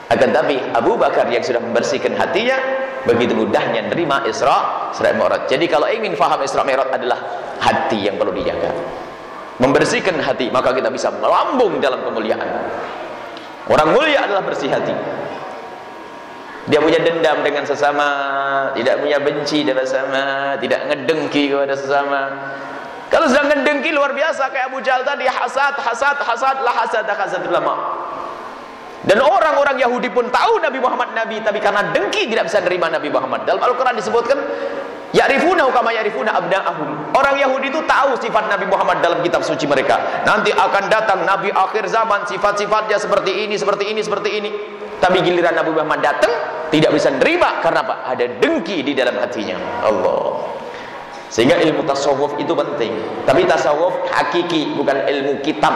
Speaker 1: Akan tapi Abu Bakar yang sudah membersihkan hatinya begitu mudahnya nerima Isra Mi'raj. Jadi kalau ingin faham Isra Mi'raj adalah hati yang perlu dijaga. Membersihkan hati maka kita bisa melambung dalam kemuliaan. Orang mulia adalah bersih hati. Dia punya dendam dengan sesama, tidak punya benci dengan sesama, tidak ngedengki kepada sesama. Kalau sedang ngedengki luar biasa kayak Abu Jahal tadi hasad, hasad, hasad, lah hasad, hasad ulama. Dan orang-orang Yahudi pun tahu Nabi Muhammad Nabi, tapi karena dengki tidak bisa menerima Nabi Muhammad. Dalam Al-Quran disebutkan, Ya'rifuna kama ya'rifuna abna'ahum. Orang Yahudi itu tahu sifat Nabi Muhammad dalam kitab suci mereka. Nanti akan datang Nabi akhir zaman, sifat-sifatnya seperti ini, seperti ini, seperti ini. Tapi giliran Nabi Muhammad datang, tidak bisa menerima. Karena apa? Ada dengki di dalam hatinya. Allah. Sehingga ilmu tasawuf itu penting. Tapi tasawuf hakiki, bukan ilmu kitab.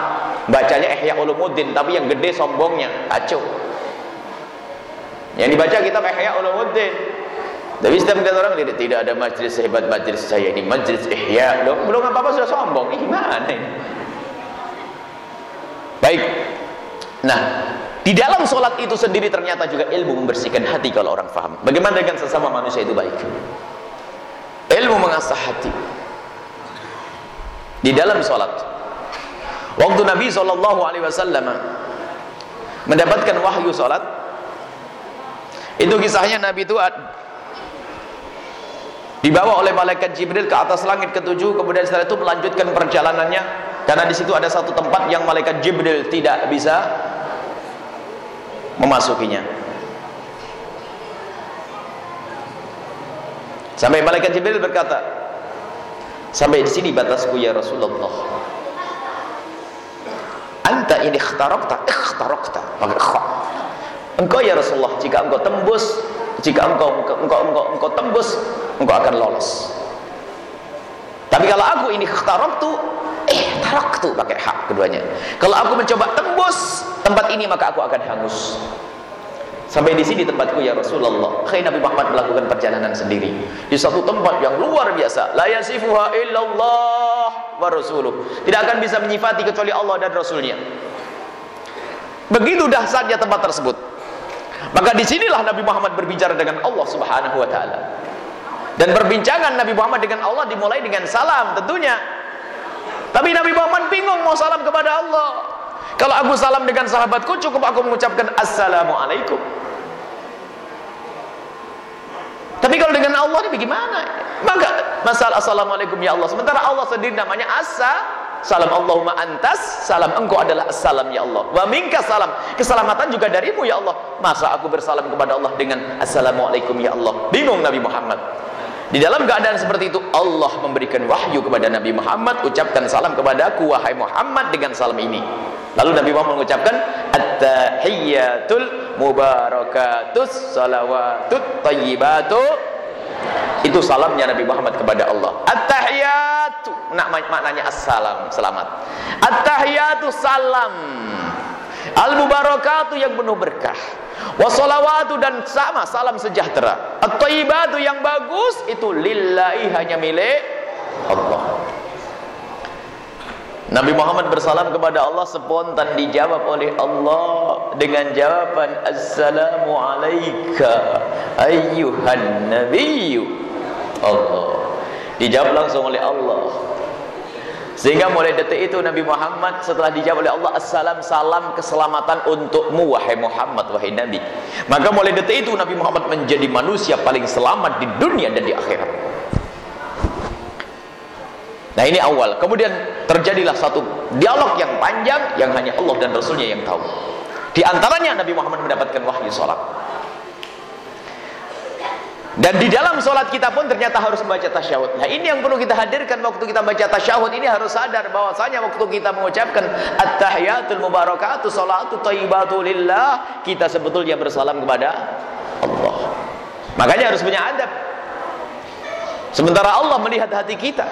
Speaker 1: Bacanya Ihya Ulumuddin, tapi yang gede sombongnya. Kacau. Yang dibaca kitab Ihya Ulumuddin tapi setiap kata orang tidak, tidak ada majlis sehebat majlis saya ini majlis ihya belum belum apa apa sudah sombong ini gimana ini baik nah di dalam solat itu sendiri ternyata juga ilmu membersihkan hati kalau orang faham bagaimana dengan sesama manusia itu baik ilmu mengasah hati. Di dalam solat. Waktu Nabi saw mendapatkan wahyu solat itu kisahnya Nabi itu dibawa oleh malaikat Jibril ke atas langit ketujuh kemudian setelah itu melanjutkan perjalanannya karena di situ ada satu tempat yang malaikat Jibril tidak bisa memasukinya sampai malaikat Jibril berkata sampai di sini batasku ya Rasulullah. Anta ini ikhtaraqta ikhtaraqta pakai engkau ya Rasulullah jika engkau tembus jika engkau engkau engkau engkau, engkau tembus engkau akan lolos. Tapi kalau aku ini tu eh tu pakai hak keduanya. Kalau aku mencoba tembus tempat ini maka aku akan hangus sampai di sini tempatku ya Rasulullah akhirnya Nabi Muhammad melakukan perjalanan sendiri di satu tempat yang luar biasa la yasifuha illallah wa rasuluh tidak akan bisa menyifati kecuali Allah dan Rasulnya begitu dahsyatnya tempat tersebut maka di sinilah Nabi Muhammad berbicara dengan Allah Subhanahu Wa Taala. Dan perbincangan Nabi Muhammad dengan Allah dimulai dengan salam tentunya. Tapi Nabi Muhammad bingung mau salam kepada Allah. Kalau aku salam dengan sahabatku cukup aku mengucapkan Assalamualaikum. Tapi kalau dengan Allah ini bagaimana? Maka masalah Assalamualaikum ya Allah. Sementara Allah sendiri namanya Asa. Salam Allahumma antas. Salam engkau adalah salam ya Allah. Wa minka salam. Keselamatan juga darimu ya Allah. Masa aku bersalam kepada Allah dengan assalamualaikum ya Allah? Bingung Nabi Muhammad. Di dalam keadaan seperti itu Allah memberikan wahyu kepada Nabi Muhammad ucapkan salam kepada aku wahai Muhammad dengan salam ini lalu Nabi Muhammad mengucapkan at-tahiyyatul mubarakatus salawatut tayyibatu. Itu salamnya Nabi Muhammad kepada Allah. At-tahiyatu nah, maknanya assalam selamat. At-tahiyatu salam. Al-mubarakatu yang penuh berkah. Wassalawatu dan sama salam sejahtera. At-tayyibatu yang bagus itu lillahi hanya milik Allah Nabi Muhammad bersalam kepada Allah spontan dijawab oleh Allah dengan jawaban Assalamu alayka ayyuhan nabiyyu. Allah. Dijawab langsung oleh Allah. Sehingga mulai detik itu Nabi Muhammad setelah dijawab oleh Allah Assalam salam keselamatan untukmu wahai Muhammad wahai Nabi. Maka mulai detik itu Nabi Muhammad menjadi manusia paling selamat di dunia dan di akhirat Nah ini awal. Kemudian terjadilah satu dialog yang panjang yang hanya Allah dan Rasulnya yang tahu. Di antaranya Nabi Muhammad mendapatkan wahyu sholat. Dan di dalam sholat kita pun ternyata harus membaca tasyahud. Nah ini yang perlu kita hadirkan waktu kita baca tasyahud ini harus sadar bahwasanya waktu kita mengucapkan at-tahiyatul mubarakatuh salatu tayyibatu lillah kita sebetulnya bersalam kepada Allah. Makanya harus punya adab. Sementara Allah melihat hati kita.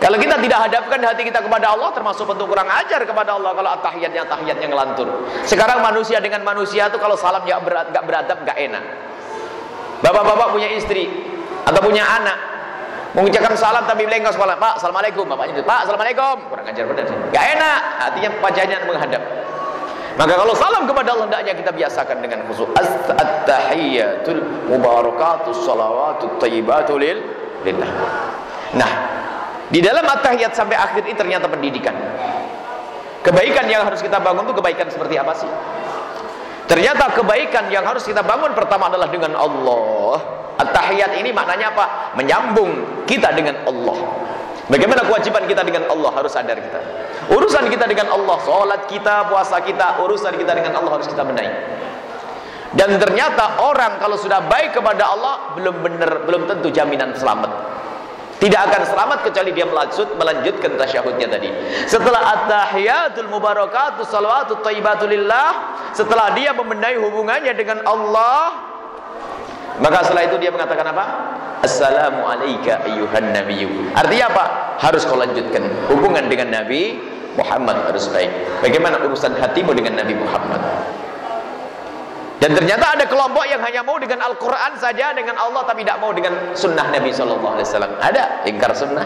Speaker 1: Kalau kita tidak hadapkan hati kita kepada Allah termasuk bentuk kurang ajar kepada Allah kalau tahiyatnya tahiyatnya ngelantur. Sekarang manusia dengan manusia itu kalau salam ya berat enggak beradab enggak enak. Bapak-bapak punya istri atau punya anak mengucapkan salam tapi melengos kepala, Pak, Assalamualaikum. Bapaknya itu, Pak, Assalamualaikum. Kurang ajar benar. Enggak enak, hatinya wajahnya menghadap. Maka kalau salam kepada Allah hendaknya kita biasakan dengan khusyuk. At-tahiyyatul mubarakatus salawatut thayyibatu lil lillah. Nah, di dalam at-tahiyat sampai akhir ini ternyata pendidikan. Kebaikan yang harus kita bangun itu kebaikan seperti apa sih? Ternyata kebaikan yang harus kita bangun pertama adalah dengan Allah. At-tahiyat ini maknanya apa? Menyambung kita dengan Allah. Bagaimana kewajiban kita dengan Allah harus sadar kita. Urusan kita dengan Allah, sholat kita, puasa kita, urusan kita dengan Allah harus kita benahi. Dan ternyata orang kalau sudah baik kepada Allah belum benar, belum tentu jaminan selamat. Tidak akan selamat kecuali dia melanjut, melanjutkan tasyahudnya tadi. Setelah at-tahiyatul mubarakatus salawatut thayyibatulillah, setelah dia membenahi hubungannya dengan Allah, maka setelah itu dia mengatakan apa? Assalamu alayka ayyuhan nabiyyu. Artinya apa? Harus kau lanjutkan hubungan dengan Nabi Muhammad harus baik. Bagaimana urusan hatimu dengan Nabi Muhammad? Dan ternyata ada kelompok yang hanya mau dengan Al-Quran saja dengan Allah tapi tidak mau dengan sunnah Nabi Sallallahu Alaihi Wasallam. Ada ingkar sunnah.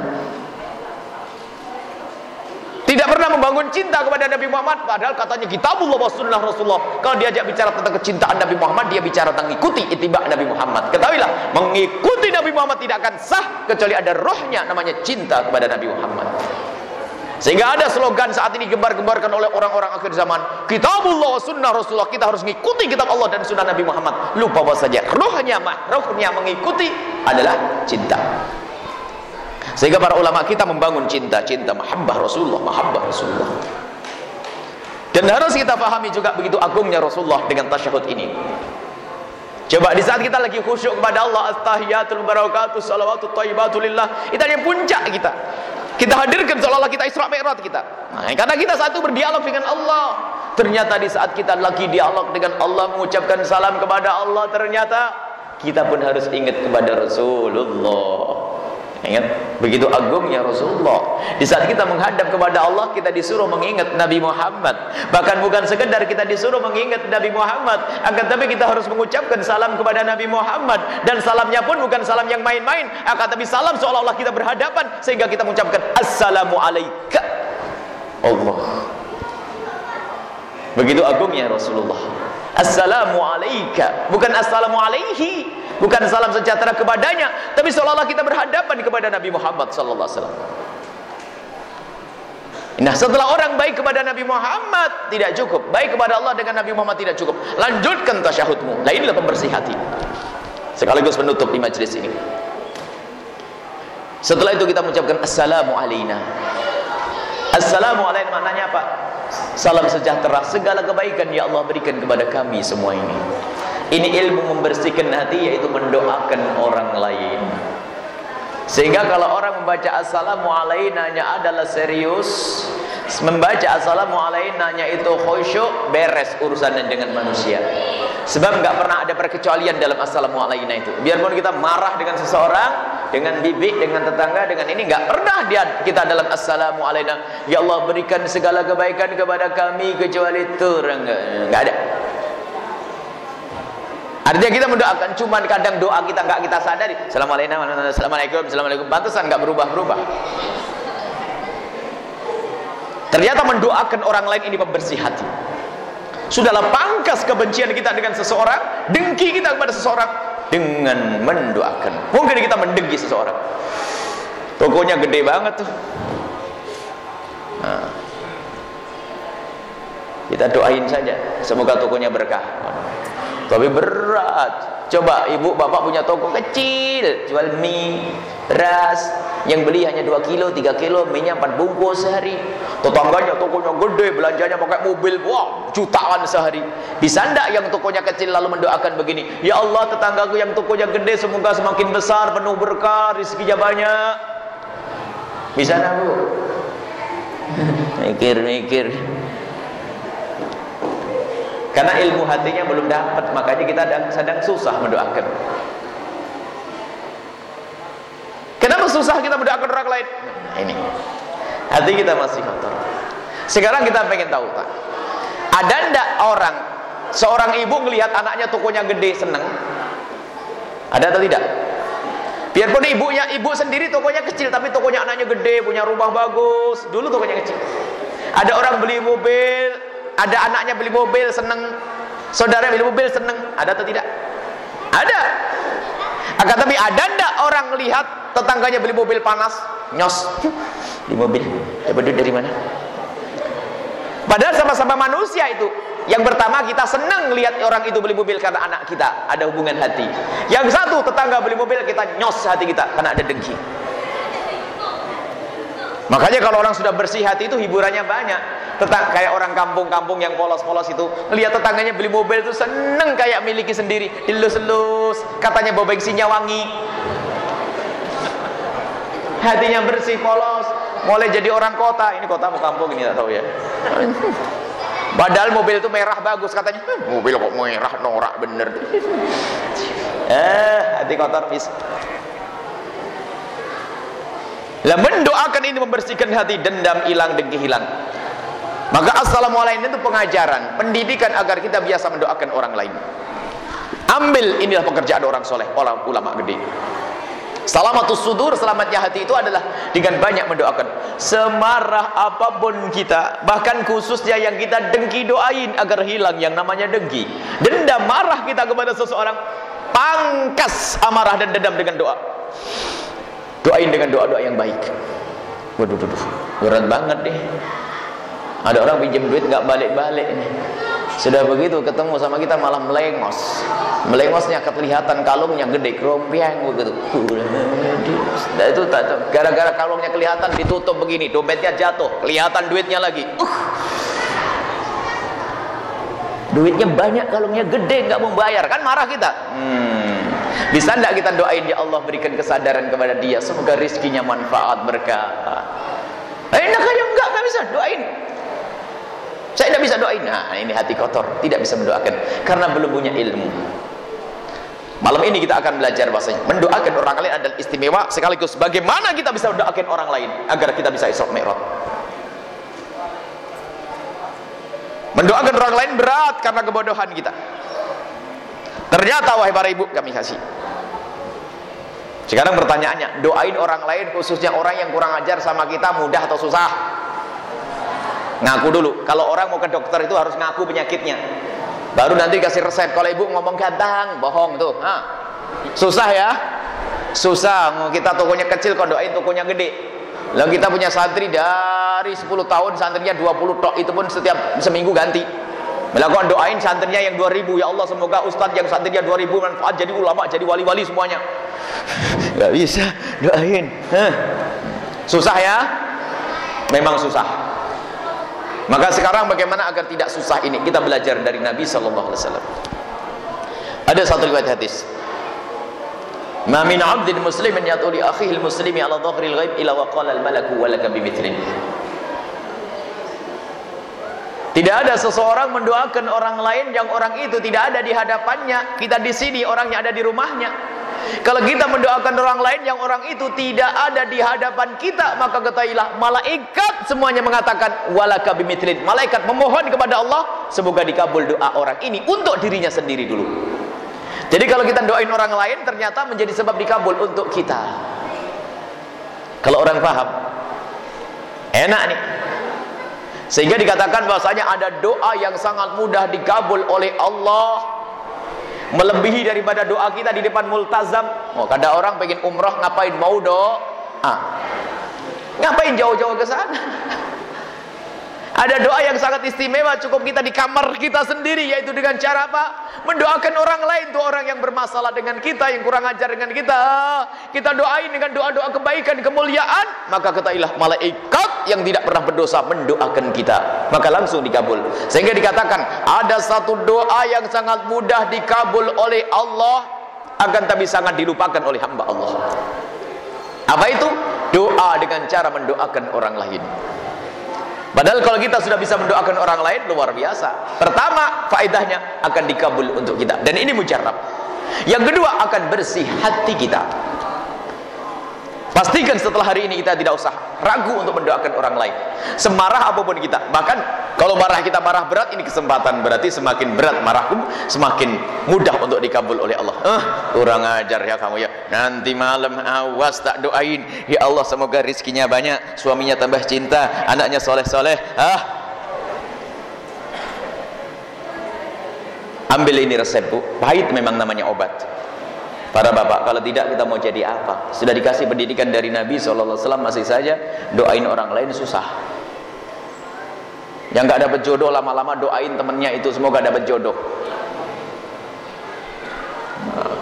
Speaker 1: Tidak pernah membangun cinta kepada Nabi Muhammad padahal katanya kitabullah wa sunnah Rasulullah. Kalau diajak bicara tentang kecintaan Nabi Muhammad, dia bicara tentang ikuti itibak Nabi Muhammad. Ketahuilah, mengikuti Nabi Muhammad tidak akan sah kecuali ada rohnya namanya cinta kepada Nabi Muhammad. Sehingga ada slogan saat ini gembar-gembarkan oleh orang-orang akhir zaman. Kitabullah sunnah Rasulullah. Kita harus mengikuti kitab Allah dan sunnah Nabi Muhammad. Lupa bahwa saja rohnya, rohnya mengikuti adalah cinta. Sehingga para ulama kita membangun cinta, cinta mahabbah Rasulullah, mahabbah Rasulullah. Dan harus kita pahami juga begitu agungnya Rasulullah dengan tasyahud ini. Coba di saat kita lagi khusyuk kepada Allah, at-tahiyatul barakatuh, salawatut thayyibatu lillah, itu yang puncak kita. Kita hadirkan seolah-olah kita Isra Mi'raj kita. Nah, karena kita satu berdialog dengan Allah. Ternyata di saat kita lagi dialog dengan Allah mengucapkan salam kepada Allah, ternyata kita pun harus ingat kepada Rasulullah. Ingat, begitu agungnya Rasulullah. Di saat kita menghadap kepada Allah, kita disuruh mengingat Nabi Muhammad. Bahkan bukan sekedar kita disuruh mengingat Nabi Muhammad, akan tapi kita harus mengucapkan salam kepada Nabi Muhammad dan salamnya pun bukan salam yang main-main, akan tapi salam seolah-olah kita berhadapan sehingga kita mengucapkan assalamu alayka Allah. Begitu agungnya Rasulullah. Assalamu alayka, bukan assalamu alaihi. Bukan salam sejahtera kepadanya, tapi seolah-olah kita berhadapan kepada Nabi Muhammad sallallahu alaihi wasallam. Nah, setelah orang baik kepada Nabi Muhammad tidak cukup, baik kepada Allah dengan Nabi Muhammad tidak cukup. Lanjutkan tasyahudmu. Nah, inilah pembersih hati. Sekaligus menutup di majlis ini. Setelah itu kita mengucapkan assalamu. Assalamu alaina maknanya apa? Salam sejahtera, segala kebaikan ya Allah berikan kepada kami semua ini. Ini ilmu membersihkan hati yaitu mendoakan orang lain. Sehingga kalau orang membaca assalamu adalah serius, membaca assalamu itu khusyuk, beres urusannya dengan manusia. Sebab nggak pernah ada perkecualian dalam assalamu itu. Biarpun kita marah dengan seseorang, dengan bibi, dengan tetangga, dengan ini nggak pernah dia kita dalam assalamu. Ya Allah berikan segala kebaikan kepada kami kecuali itu nggak ada. Artinya kita mendoakan cuman kadang doa kita nggak kita sadari. Assalamualaikum, assalamualaikum, assalamualaikum. Pantesan nggak berubah-berubah. Ternyata mendoakan orang lain ini pembersih hati. Sudahlah pangkas kebencian kita dengan seseorang, dengki kita kepada seseorang dengan mendoakan. Mungkin kita mendengki seseorang. Tokonya gede banget tuh. Nah, kita doain saja, semoga tokonya berkah. Tapi berat. Coba ibu bapak punya toko kecil, jual mie, beras, yang beli hanya 2 kilo, 3 kilo, minyak 4 bungkus sehari. Tetangganya tokonya gede, belanjanya pakai mobil, wah, jutaan sehari. Bisa ndak yang tokonya kecil lalu mendoakan begini, Ya Allah tetanggaku yang tokonya gede semoga semakin besar, penuh berkah, rezekinya banyak. Bisa ndak bu? Mikir-mikir. Karena ilmu hatinya belum dapat, makanya kita sedang susah mendoakan. Kenapa susah kita mendoakan orang lain? Nah, ini. Hati kita masih kotor. Sekarang kita pengen tahu, Pak. Ada ndak orang seorang ibu melihat anaknya tokonya gede seneng? Ada atau tidak? Biarpun ibunya ibu sendiri tokonya kecil tapi tokonya anaknya gede, punya rumah bagus. Dulu tokonya kecil. Ada orang beli mobil, ada anaknya beli mobil seneng. Saudara beli mobil seneng, ada atau tidak? Ada. Akan tapi ada ndak orang melihat tetangganya beli mobil panas, nyos di mobil. Dapat duit dari mana? Padahal sama-sama manusia itu. Yang pertama kita senang lihat orang itu beli mobil karena anak kita ada hubungan hati. Yang satu tetangga beli mobil kita nyos hati kita karena ada dengki. Makanya kalau orang sudah bersih hati itu hiburannya banyak. Tetang kayak orang kampung-kampung yang polos-polos itu, lihat tetangganya beli mobil itu seneng kayak miliki sendiri, dilus-lus, katanya bau bensinnya wangi. Hatinya bersih, polos, mulai jadi orang kota. Ini kota mau kampung ini tak tahu ya. Padahal mobil itu merah bagus katanya. Hm, mobil kok merah norak bener. eh, hati kotor pis. Lah mendoakan ini membersihkan hati dendam hilang dengki hilang. Maka assalamualaikum itu pengajaran, pendidikan agar kita biasa mendoakan orang lain. Ambil inilah pekerjaan orang soleh, orang ulama gede. Salamatus sudur, selamatnya hati itu adalah dengan banyak mendoakan. Semarah apa pun kita, bahkan khususnya yang kita dengki doain agar hilang yang namanya dengki. Dendam marah kita kepada seseorang, pangkas amarah dan dendam dengan doa. Doain dengan doa-doa yang baik. Waduh, waduh, berat banget deh. Ada orang pinjam duit nggak balik-balik nih. Sudah begitu ketemu sama kita malah melengos. Melengosnya kelihatan kalungnya gede krompiang begitu. Nah, itu gara-gara kalungnya kelihatan ditutup begini, dompetnya jatuh, kelihatan duitnya lagi. Uh. Duitnya banyak, kalungnya gede, nggak membayar, kan marah kita. Hmm. Bisa enggak kita doain ya Allah berikan kesadaran kepada dia, semoga rizkinya manfaat berkah. Enak aja enggak, enggak bisa doain. Saya tidak bisa doain. Nah, ini hati kotor, tidak bisa mendoakan karena belum punya ilmu. Malam ini kita akan belajar bahasanya mendoakan orang lain adalah istimewa sekaligus bagaimana kita bisa mendoakan orang lain agar kita bisa Isra Mi'raj. Mendoakan orang lain berat karena kebodohan kita. Ternyata wahai para ibu kami kasih. Sekarang pertanyaannya, doain orang lain khususnya orang yang kurang ajar sama kita mudah atau susah? Ngaku dulu. Kalau orang mau ke dokter itu harus ngaku penyakitnya. Baru nanti kasih resep. Kalau ibu ngomong gantang bohong tuh. Ha. susah ya? Susah. Kita tokonya kecil kok doain tokonya gede. Lalu kita punya santri dari 10 tahun santrinya 20 tok. Itu pun setiap seminggu ganti. Melakukan doain santrinya yang 2000 ya Allah semoga ustadz yang santrinya 2000 manfaat jadi ulama jadi wali-wali semuanya. Gak bisa doain. Hah. susah ya? Memang susah maka sekarang bagaimana agar tidak susah ini? Kita belajar dari Nabi sallallahu alaihi wasallam. Ada satu riwayat hadis. Ma min 'abdin muslimin yad'u li akhihi al-muslimi 'ala dhahril ghaib ila wa qala al-malaku wa laka bimithlin. Tidak ada seseorang mendoakan orang lain yang orang itu tidak ada di hadapannya. Kita di sini, orangnya ada di rumahnya. Kalau kita mendoakan orang lain yang orang itu tidak ada di hadapan kita, maka ketahuilah malaikat semuanya mengatakan walaka bimitlin. Malaikat memohon kepada Allah semoga dikabul doa orang ini untuk dirinya sendiri dulu. Jadi kalau kita doain orang lain ternyata menjadi sebab dikabul untuk kita. Kalau orang paham, enak nih. Sehingga dikatakan bahwasanya ada doa yang sangat mudah dikabul oleh Allah melebihi daripada doa kita di depan multazam. Oh, kada orang pengen umroh ngapain mau doa? Ah. Ngapain jauh-jauh ke sana? Ada doa yang sangat istimewa cukup kita di kamar kita sendiri yaitu dengan cara apa? Mendoakan orang lain tuh orang yang bermasalah dengan kita, yang kurang ajar dengan kita. Kita doain dengan doa-doa kebaikan, kemuliaan, maka ketahuilah malaikat yang tidak pernah berdosa mendoakan kita, maka langsung dikabul. Sehingga dikatakan ada satu doa yang sangat mudah dikabul oleh Allah akan tapi sangat dilupakan oleh hamba Allah. Apa itu? Doa dengan cara mendoakan orang lain. Padahal kalau kita sudah bisa mendoakan orang lain luar biasa. Pertama, faedahnya akan dikabul untuk kita dan ini mujarab. Yang kedua akan bersih hati kita. Pastikan setelah hari ini kita tidak usah ragu untuk mendoakan orang lain. Semarah apa pun kita. Bahkan kalau marah kita marah berat ini kesempatan berarti semakin berat marahku semakin mudah untuk dikabul oleh Allah. Eh, kurang ajar ya kamu ya. Nanti malam awas tak doain. Ya Allah semoga rizkinya banyak, suaminya tambah cinta, anaknya soleh-soleh. Ah. Ambil ini resep bu. Pahit memang namanya obat. Para bapak, kalau tidak kita mau jadi apa? Sudah dikasih pendidikan dari Nabi SAW masih saja doain orang lain susah. Yang gak dapat jodoh lama-lama doain temennya itu semoga dapat jodoh.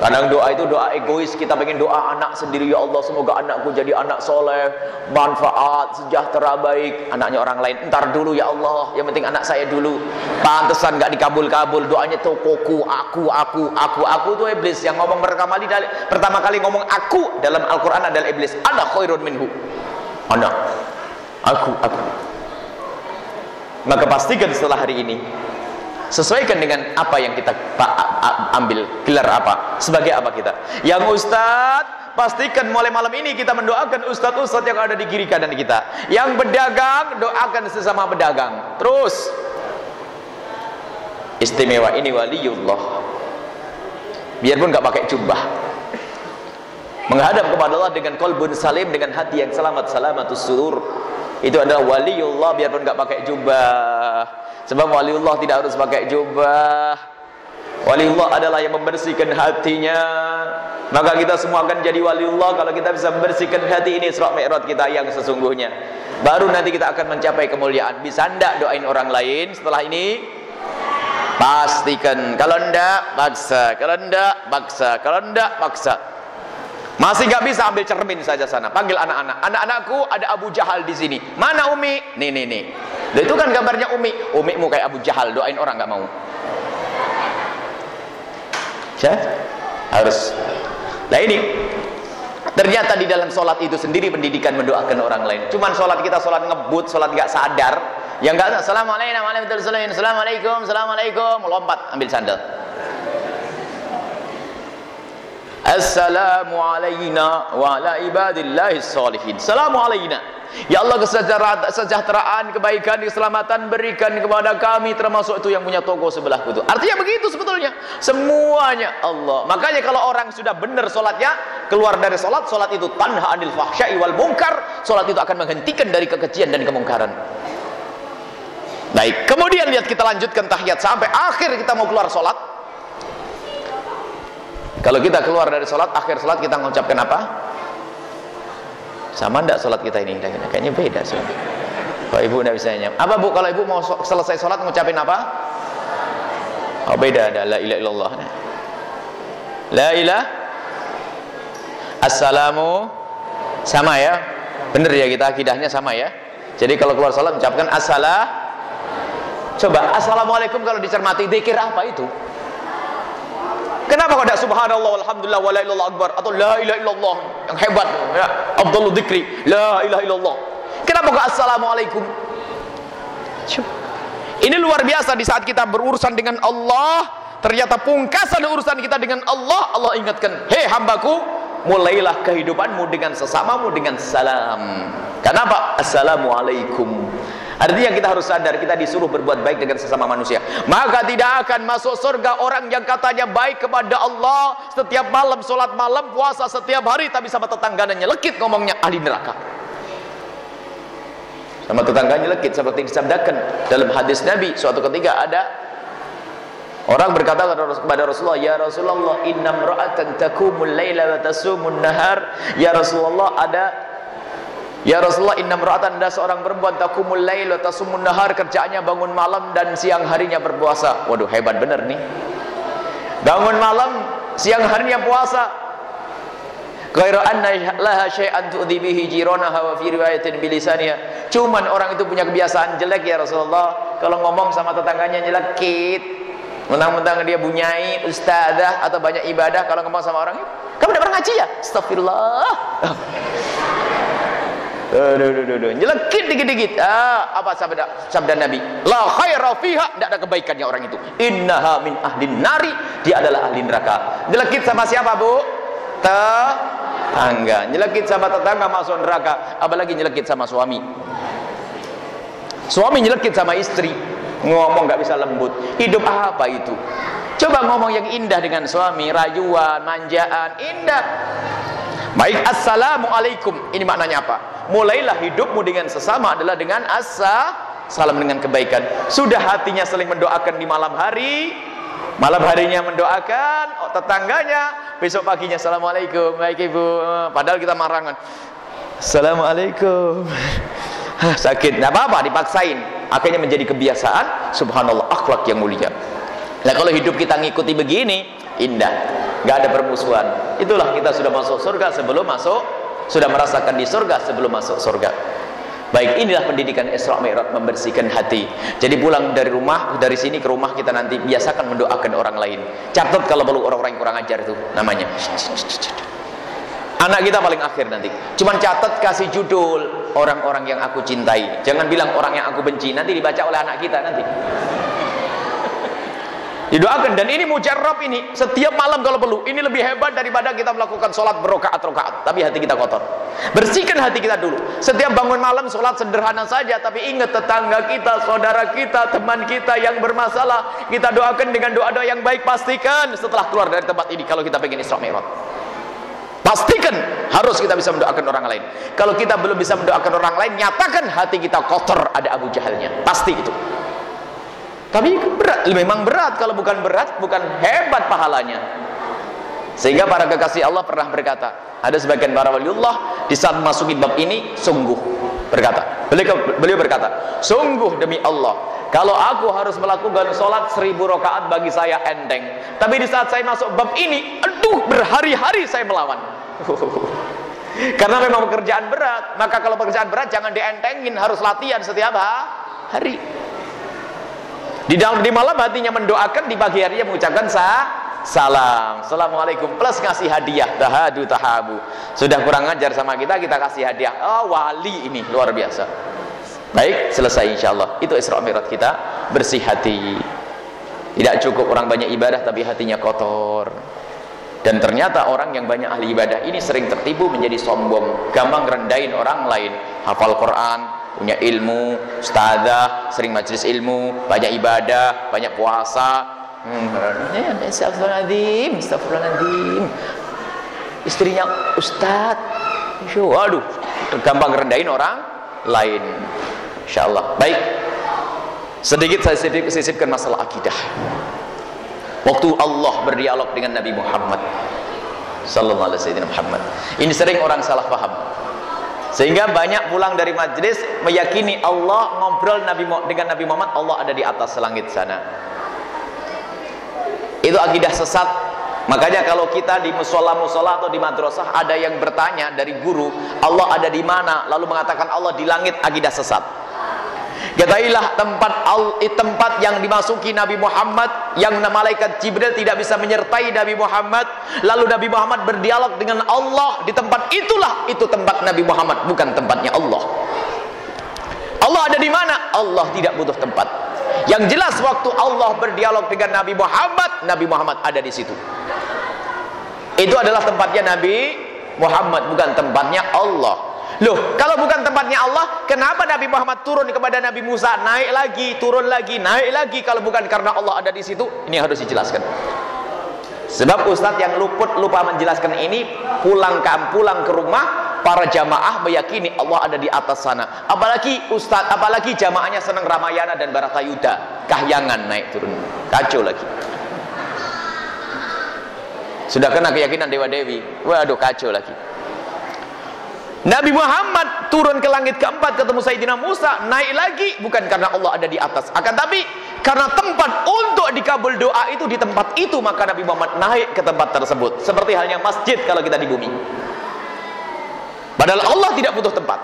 Speaker 1: Kadang doa itu doa egois, kita pengen doa anak sendiri ya Allah semoga anakku jadi anak soleh, manfaat, sejahtera baik. Anaknya orang lain, entar dulu ya Allah, yang penting anak saya dulu. Pantesan gak dikabul-kabul, doanya tokoku, aku, aku, aku, aku itu iblis yang ngomong pertama kali pertama kali ngomong aku dalam Al-Qur'an adalah iblis. Ada khairun minhu. Anak. Aku, aku. Maka pastikan setelah hari ini sesuaikan dengan apa yang kita ambil gelar apa sebagai apa kita. Yang ustad pastikan mulai malam ini kita mendoakan ustad-ustad yang ada di kiri kanan kita. Yang berdagang doakan sesama berdagang terus. Istimewa ini waliullah. Biarpun gak pakai jubah. Menghadap kepada Allah dengan kolbun salim dengan hati yang selamat salamatus surur itu adalah waliullah biarpun gak pakai jubah. Sebab waliullah tidak harus pakai jubah. Waliullah adalah yang membersihkan hatinya. Maka kita semua akan jadi waliullah kalau kita bisa membersihkan hati ini Isra Mi'raj kita yang sesungguhnya. Baru nanti kita akan mencapai kemuliaan. Bisa ndak doain orang lain setelah ini? Pastikan. Kalau ndak paksa. Kalau ndak paksa. Kalau ndak paksa masih nggak bisa ambil cermin saja sana panggil anak-anak anak-anakku ada Abu Jahal di sini mana Umi nih nih nih Nah, itu kan gambarnya Umi. Umi mu kayak Abu Jahal, doain orang nggak mau. Ya? Harus. Nah ini ternyata di dalam sholat itu sendiri pendidikan mendoakan orang lain. Cuman sholat kita sholat ngebut, sholat nggak sadar. Yang nggak assalamualaikum, assalamualaikum, assalamualaikum, lompat ambil sandal. Assalamu alayna wa ala. Ya Allah kesejahteraan, kebaikan, keselamatan berikan kepada kami termasuk itu yang punya toko sebelah itu. Artinya begitu sebetulnya. Semuanya Allah. Makanya kalau orang sudah benar solatnya, keluar dari solat, solat itu tanha anil fahsyai wal mungkar. Solat itu akan menghentikan dari kekejian dan kemungkaran. Baik, kemudian lihat kita lanjutkan tahiyat sampai akhir kita mau keluar solat. Kalau kita keluar dari solat, akhir solat kita mengucapkan apa? sama ndak sholat kita ini? Kayaknya beda sholat kalau ibu ndak bisa nyam apa bu? Kalau ibu mau selesai sholat ngucapin apa? Oh beda ada. La ilaha illallah. La ilah assalamu sama ya? Bener ya kita akidahnya sama ya? Jadi kalau keluar sholat mengucapkan assalah coba assalamualaikum kalau dicermati dikir apa itu Kenapa kau tidak subhanallah alhamdulillah wa la ilallah akbar atau la ilaha illallah yang hebat ya afdalu dzikri la ilaha illallah. Kenapa kau assalamualaikum? Ini luar biasa di saat kita berurusan dengan Allah, ternyata pungkasan urusan kita dengan Allah, Allah ingatkan, "Hei hambaku, mulailah kehidupanmu dengan sesamamu dengan salam." Kenapa? Assalamualaikum. Artinya kita harus sadar kita disuruh berbuat baik dengan sesama manusia. Maka tidak akan masuk surga orang yang katanya baik kepada Allah setiap malam sholat malam puasa setiap hari tapi sama tetangganya lekit ngomongnya ahli neraka. Sama tetangganya lekit seperti disabdakan dalam hadis Nabi suatu ketika ada Orang berkata kepada Rasulullah, "Ya Rasulullah, inna imra'atan takumul laila wa tasumun nahar." Ya Rasulullah, ada Ya Rasulullah inna meratan ada seorang perempuan takumul lail wa tasumun nahar kerjaannya bangun malam dan siang harinya berpuasa. Waduh hebat benar nih. Bangun malam, siang harinya puasa. Ghairu anna laha syai'an tu'dhi bihi jiranaha wa fi riwayatin bilisaniha. Cuman orang itu punya kebiasaan jelek ya Rasulullah. Kalau ngomong sama tetangganya nyelekit. Mentang-mentang dia bunyai, ustazah atau banyak ibadah kalau ngomong sama orang, kamu tidak pernah ngaji ya? Astagfirullah. Aduh, aduh, aduh, Nyelekit dikit-dikit. Ah, apa sabda sabda Nabi? La khaira fiha, tidak ada kebaikannya orang itu. Innaha min ahli nari, dia adalah ahli neraka. Nyelekit sama siapa, Bu? Ta tangga nyelekit sama tetangga masuk neraka apalagi nyelekit sama suami suami nyelekit sama istri ngomong gak bisa lembut hidup apa itu coba ngomong yang indah dengan suami rayuan manjaan indah. Baik assalamualaikum ini maknanya apa? Mulailah hidupmu dengan sesama adalah dengan asa salam dengan kebaikan. Sudah hatinya saling mendoakan di malam hari. Malam harinya mendoakan oh, tetangganya. Besok paginya assalamualaikum baik ibu. Padahal kita marangan. Assalamualaikum. Sakit tidak apa-apa dipaksain. Akhirnya menjadi kebiasaan. Subhanallah akhlak yang mulia nah kalau hidup kita ngikuti begini indah. Nggak ada permusuhan. Itulah kita sudah masuk surga sebelum masuk sudah merasakan di surga sebelum masuk surga. Baik inilah pendidikan Isra Mi'raj membersihkan hati. Jadi pulang dari rumah dari sini ke rumah kita nanti biasakan mendoakan orang lain. Catat kalau perlu orang-orang yang kurang ajar itu namanya. Anak kita paling akhir nanti. Cuman catat kasih judul orang-orang yang aku cintai. Jangan bilang orang yang aku benci. Nanti dibaca oleh anak kita nanti didoakan dan ini mujarab ini. Setiap malam kalau perlu. Ini lebih hebat daripada kita melakukan sholat berokaat-rokaat. Tapi hati kita kotor. Bersihkan hati kita dulu. Setiap bangun malam sholat sederhana saja. Tapi ingat tetangga kita, saudara kita, teman kita yang bermasalah. Kita doakan dengan doa-doa yang baik. Pastikan setelah keluar dari tempat ini kalau kita pengen Isra Mi'raj. Pastikan harus kita bisa mendoakan orang lain. Kalau kita belum bisa mendoakan orang lain nyatakan hati kita kotor. Ada Abu Jahalnya. Pasti itu tapi berat, memang berat. Kalau bukan berat, bukan hebat pahalanya. Sehingga para kekasih Allah pernah berkata, ada sebagian para waliullah di saat memasuki bab ini sungguh berkata. Beliau, beliau berkata, sungguh demi Allah, kalau aku harus melakukan sholat seribu rakaat bagi saya enteng. Tapi di saat saya masuk bab ini, aduh berhari-hari saya melawan. Karena memang pekerjaan berat. Maka kalau pekerjaan berat jangan dientengin, harus latihan setiap hari. Di dalam di malam hatinya mendoakan, di pagi harinya mengucapkan sa salam. Assalamualaikum plus ngasih hadiah. Tahadu tahabu. Sudah kurang ajar sama kita, kita kasih hadiah. Oh, wali ini luar biasa. Baik, selesai insyaallah. Itu Isra Mi'raj kita, bersih hati. Tidak cukup orang banyak ibadah tapi hatinya kotor. Dan ternyata orang yang banyak ahli ibadah ini sering tertipu menjadi sombong, gampang rendahin orang lain. Hafal Quran, punya ilmu, ustazah, sering majelis ilmu, banyak ibadah, banyak puasa. Hmm, ya, astagfirullahaladzim. Istrinya ustaz. Waduh, gampang rendahin orang lain. Insyaallah. Baik. Sedikit saya sisipkan masalah akidah. Waktu Allah berdialog dengan Nabi Muhammad sallallahu alaihi wasallam. Ini sering orang salah paham sehingga banyak pulang dari majlis meyakini Allah ngobrol Nabi dengan Nabi Muhammad Allah ada di atas langit sana. Itu akidah sesat. Makanya kalau kita di musola-musola atau di madrasah ada yang bertanya dari guru Allah ada di mana? Lalu mengatakan Allah di langit akidah sesat Katailah tempat al tempat yang dimasuki Nabi Muhammad yang malaikat Jibril tidak bisa menyertai Nabi Muhammad. Lalu Nabi Muhammad berdialog dengan Allah di tempat itulah itu tempat Nabi Muhammad bukan tempatnya Allah. Allah ada di mana? Allah tidak butuh tempat. Yang jelas waktu Allah berdialog dengan Nabi Muhammad Nabi Muhammad ada di situ. Itu adalah tempatnya Nabi Muhammad bukan tempatnya Allah Loh, kalau bukan tempatnya Allah, kenapa Nabi Muhammad turun kepada Nabi Musa, naik lagi, turun lagi, naik lagi kalau bukan karena Allah ada di situ? Ini harus dijelaskan. Sebab ustadz yang luput lupa menjelaskan ini pulang ke pulang ke rumah para jamaah meyakini Allah ada di atas sana. Apalagi ustadz, apalagi jamaahnya senang Ramayana dan Baratayuda, kahyangan naik turun, kacau lagi. Sudah kena keyakinan Dewa Dewi, waduh kacau lagi. Nabi Muhammad turun ke langit keempat ketemu Sayyidina Musa naik lagi. Bukan karena Allah ada di atas. Akan tapi karena tempat untuk dikabul doa itu di tempat itu maka Nabi Muhammad naik ke tempat tersebut. Seperti halnya masjid kalau kita di bumi. Padahal Allah tidak butuh tempat.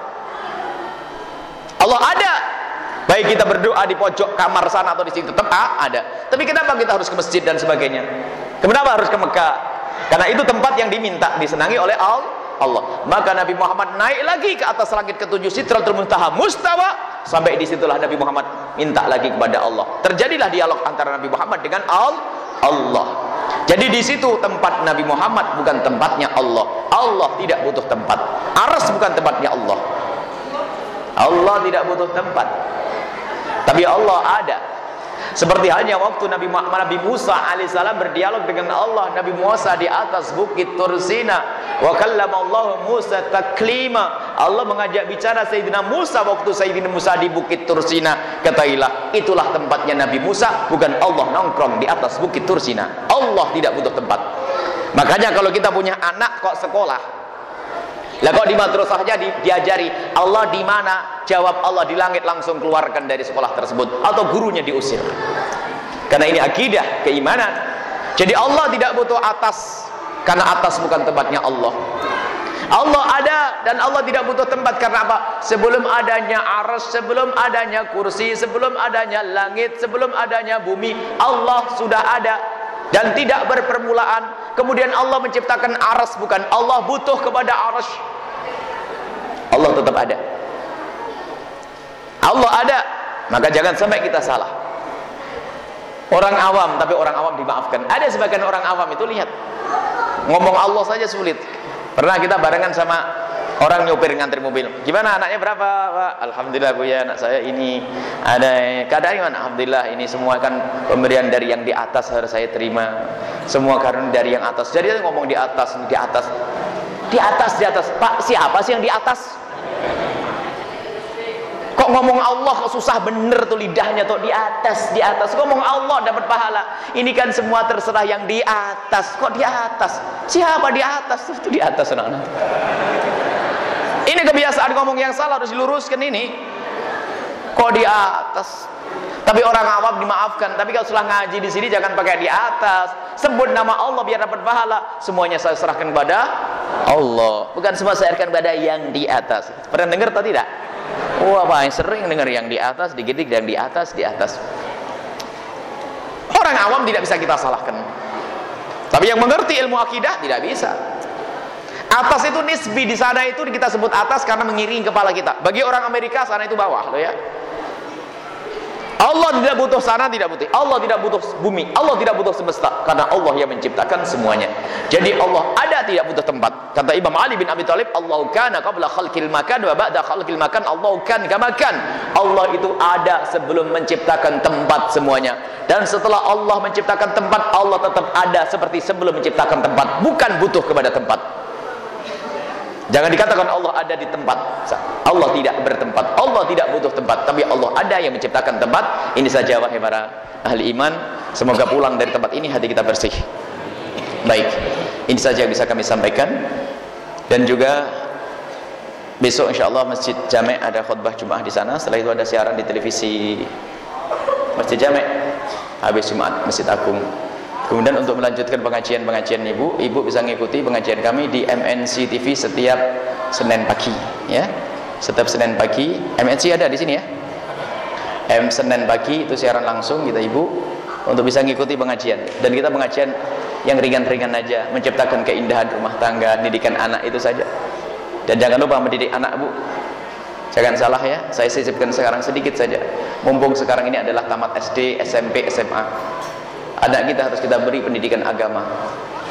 Speaker 1: Allah ada. Baik kita berdoa di pojok kamar sana atau di situ tempat ada. Tapi kenapa kita harus ke masjid dan sebagainya? Kenapa harus ke Mekah? Karena itu tempat yang diminta disenangi oleh Allah Allah. Maka Nabi Muhammad naik lagi ke atas langit ketujuh Sidratul Muntaha mustawa sampai di situlah Nabi Muhammad minta lagi kepada Allah. Terjadilah dialog antara Nabi Muhammad dengan Allah. Jadi di situ tempat Nabi Muhammad bukan tempatnya Allah. Allah tidak butuh tempat. Aras bukan tempatnya Allah. Allah tidak butuh tempat. Tapi Allah ada. Seperti halnya waktu Nabi Muhammad, Nabi Musa alaihissalam berdialog dengan Allah, Nabi Musa di atas bukit Tursina. Wa kallamallahu Musa taklima. Allah mengajak bicara Sayyidina Musa waktu Sayyidina Musa di bukit Tursina. Katailah, itulah tempatnya Nabi Musa, bukan Allah nongkrong di atas bukit Tursina. Allah tidak butuh tempat. Makanya kalau kita punya anak kok sekolah, lah kok di madrasahnya di, diajari Allah di mana? Jawab Allah di langit langsung keluarkan dari sekolah tersebut atau gurunya diusir. Karena ini akidah, keimanan. Jadi Allah tidak butuh atas karena atas bukan tempatnya Allah. Allah ada dan Allah tidak butuh tempat karena apa? Sebelum adanya aras, sebelum adanya kursi, sebelum adanya langit, sebelum adanya bumi, Allah sudah ada dan tidak berpermulaan. Kemudian Allah menciptakan aras bukan? Allah butuh kepada aras. Allah tetap ada. Allah ada. Maka jangan sampai kita salah. Orang awam tapi orang awam dimaafkan. Ada sebagian orang awam itu lihat. Ngomong Allah saja sulit. Pernah kita barengan sama orang nyopir ngantri mobil. Gimana anaknya berapa Pak? Alhamdulillah Bu ya anak saya ini ada keadaan gimana? Alhamdulillah ini semua kan pemberian dari yang di atas harus saya terima. Semua karena dari yang atas. Jadi dia ngomong di atas di atas. Di atas di atas. Pak siapa sih yang di atas? Kok ngomong Allah kok susah bener tuh lidahnya tuh? Di atas di atas. Ngomong Allah dapat pahala? Ini kan semua terserah yang di atas. Kok di atas? Siapa di atas? Itu di atas anak-anak ini kebiasaan ngomong yang salah harus diluruskan ini. Kok di atas? Tapi orang awam dimaafkan. Tapi kalau setelah ngaji di sini jangan pakai di atas. Sebut nama Allah biar dapat pahala. Semuanya saya serahkan kepada Allah. Bukan semua saya serahkan kepada yang di atas. Pernah dengar atau tidak? Wah, oh, sering dengar yang di atas, dikit-dikit yang di atas, di atas. Orang awam tidak bisa kita salahkan. Tapi yang mengerti ilmu akidah tidak bisa. Atas itu nisbi di sana itu kita sebut atas karena mengiringi kepala kita. Bagi orang Amerika sana itu bawah, loh ya. Allah tidak butuh sana, tidak butuh. Allah tidak butuh bumi. Allah tidak butuh semesta karena Allah yang menciptakan semuanya. Jadi Allah ada tidak butuh tempat. Kata Imam Ali bin Abi Thalib, Allah kana qabla khalqil makan wa ba'da khalqil makan Allah kan kamakan. Allah itu ada sebelum menciptakan tempat semuanya. Dan setelah Allah menciptakan tempat, Allah tetap ada seperti sebelum menciptakan tempat, bukan butuh kepada tempat. Jangan dikatakan Allah ada di tempat. Allah tidak bertempat. Allah tidak butuh tempat, tapi Allah ada yang menciptakan tempat. Ini saja wahai para ahli iman. Semoga pulang dari tempat ini hati kita bersih. Baik. Ini saja yang bisa kami sampaikan. Dan juga besok insyaallah Masjid Jame' ada khutbah Jumat di sana. Setelah itu ada siaran di televisi Masjid Jame' habis Jumat Masjid Agung. Kemudian untuk melanjutkan pengajian-pengajian Ibu, Ibu bisa mengikuti pengajian kami di MNC TV setiap Senin pagi, ya. Setiap Senin pagi, MNC ada di sini ya. M Senin pagi itu siaran langsung kita Ibu untuk bisa mengikuti pengajian dan kita pengajian yang ringan-ringan aja, menciptakan keindahan rumah tangga, didikan anak itu saja. Dan jangan lupa mendidik anak Bu. Jangan salah ya, saya sisipkan sekarang sedikit saja. Mumpung sekarang ini adalah tamat SD, SMP, SMA anak kita harus kita beri pendidikan agama.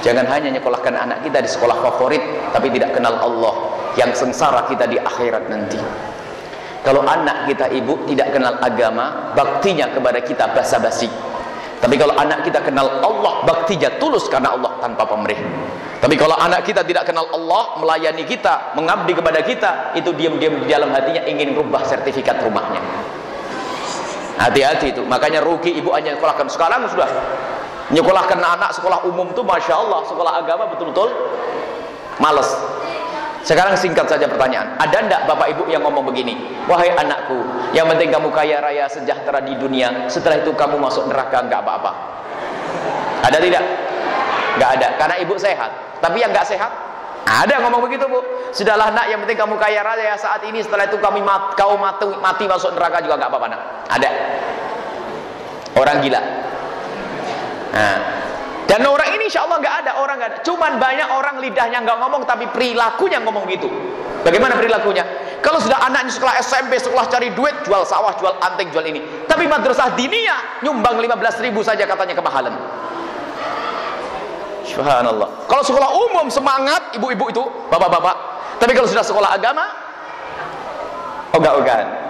Speaker 1: Jangan hanya nyekolahkan anak kita di sekolah favorit tapi tidak kenal Allah yang sengsara kita di akhirat nanti. Kalau anak kita ibu tidak kenal agama baktinya kepada kita basa-basi. Tapi kalau anak kita kenal Allah baktinya tulus karena Allah tanpa pemerih tapi kalau anak kita tidak kenal Allah melayani kita mengabdi kepada kita itu diam-diam di dalam hatinya ingin rubah sertifikat rumahnya hati-hati itu. Makanya rugi ibu hanya sekolahkan sekarang sudah nyekolahkan anak sekolah umum tuh Masya Allah sekolah agama betul-betul males. Sekarang singkat saja pertanyaan. Ada ndak bapak ibu yang ngomong begini? Wahai anakku yang penting kamu kaya raya sejahtera di dunia. Setelah itu kamu masuk neraka nggak apa-apa. Ada tidak? Nggak ada. Karena ibu sehat. Tapi yang nggak sehat? Ada ngomong begitu bu. Sudahlah nak, yang penting kamu kaya raya saat ini. Setelah itu kami mat, kau mati, mati masuk neraka juga nggak apa-apa nak. Ada. Orang gila. Nah. Dan orang ini insya Allah nggak ada orang nggak ada. Cuman banyak orang lidahnya nggak ngomong tapi perilakunya ngomong gitu. Bagaimana perilakunya? Kalau sudah anaknya sekolah SMP, sekolah cari duit, jual sawah, jual anting, jual ini. Tapi madrasah dinia nyumbang 15 ribu saja katanya kemahalan. Subhanallah. Kalau sekolah umum semangat ibu-ibu itu, bapak-bapak. Tapi kalau sudah sekolah agama, ogah-ogahan.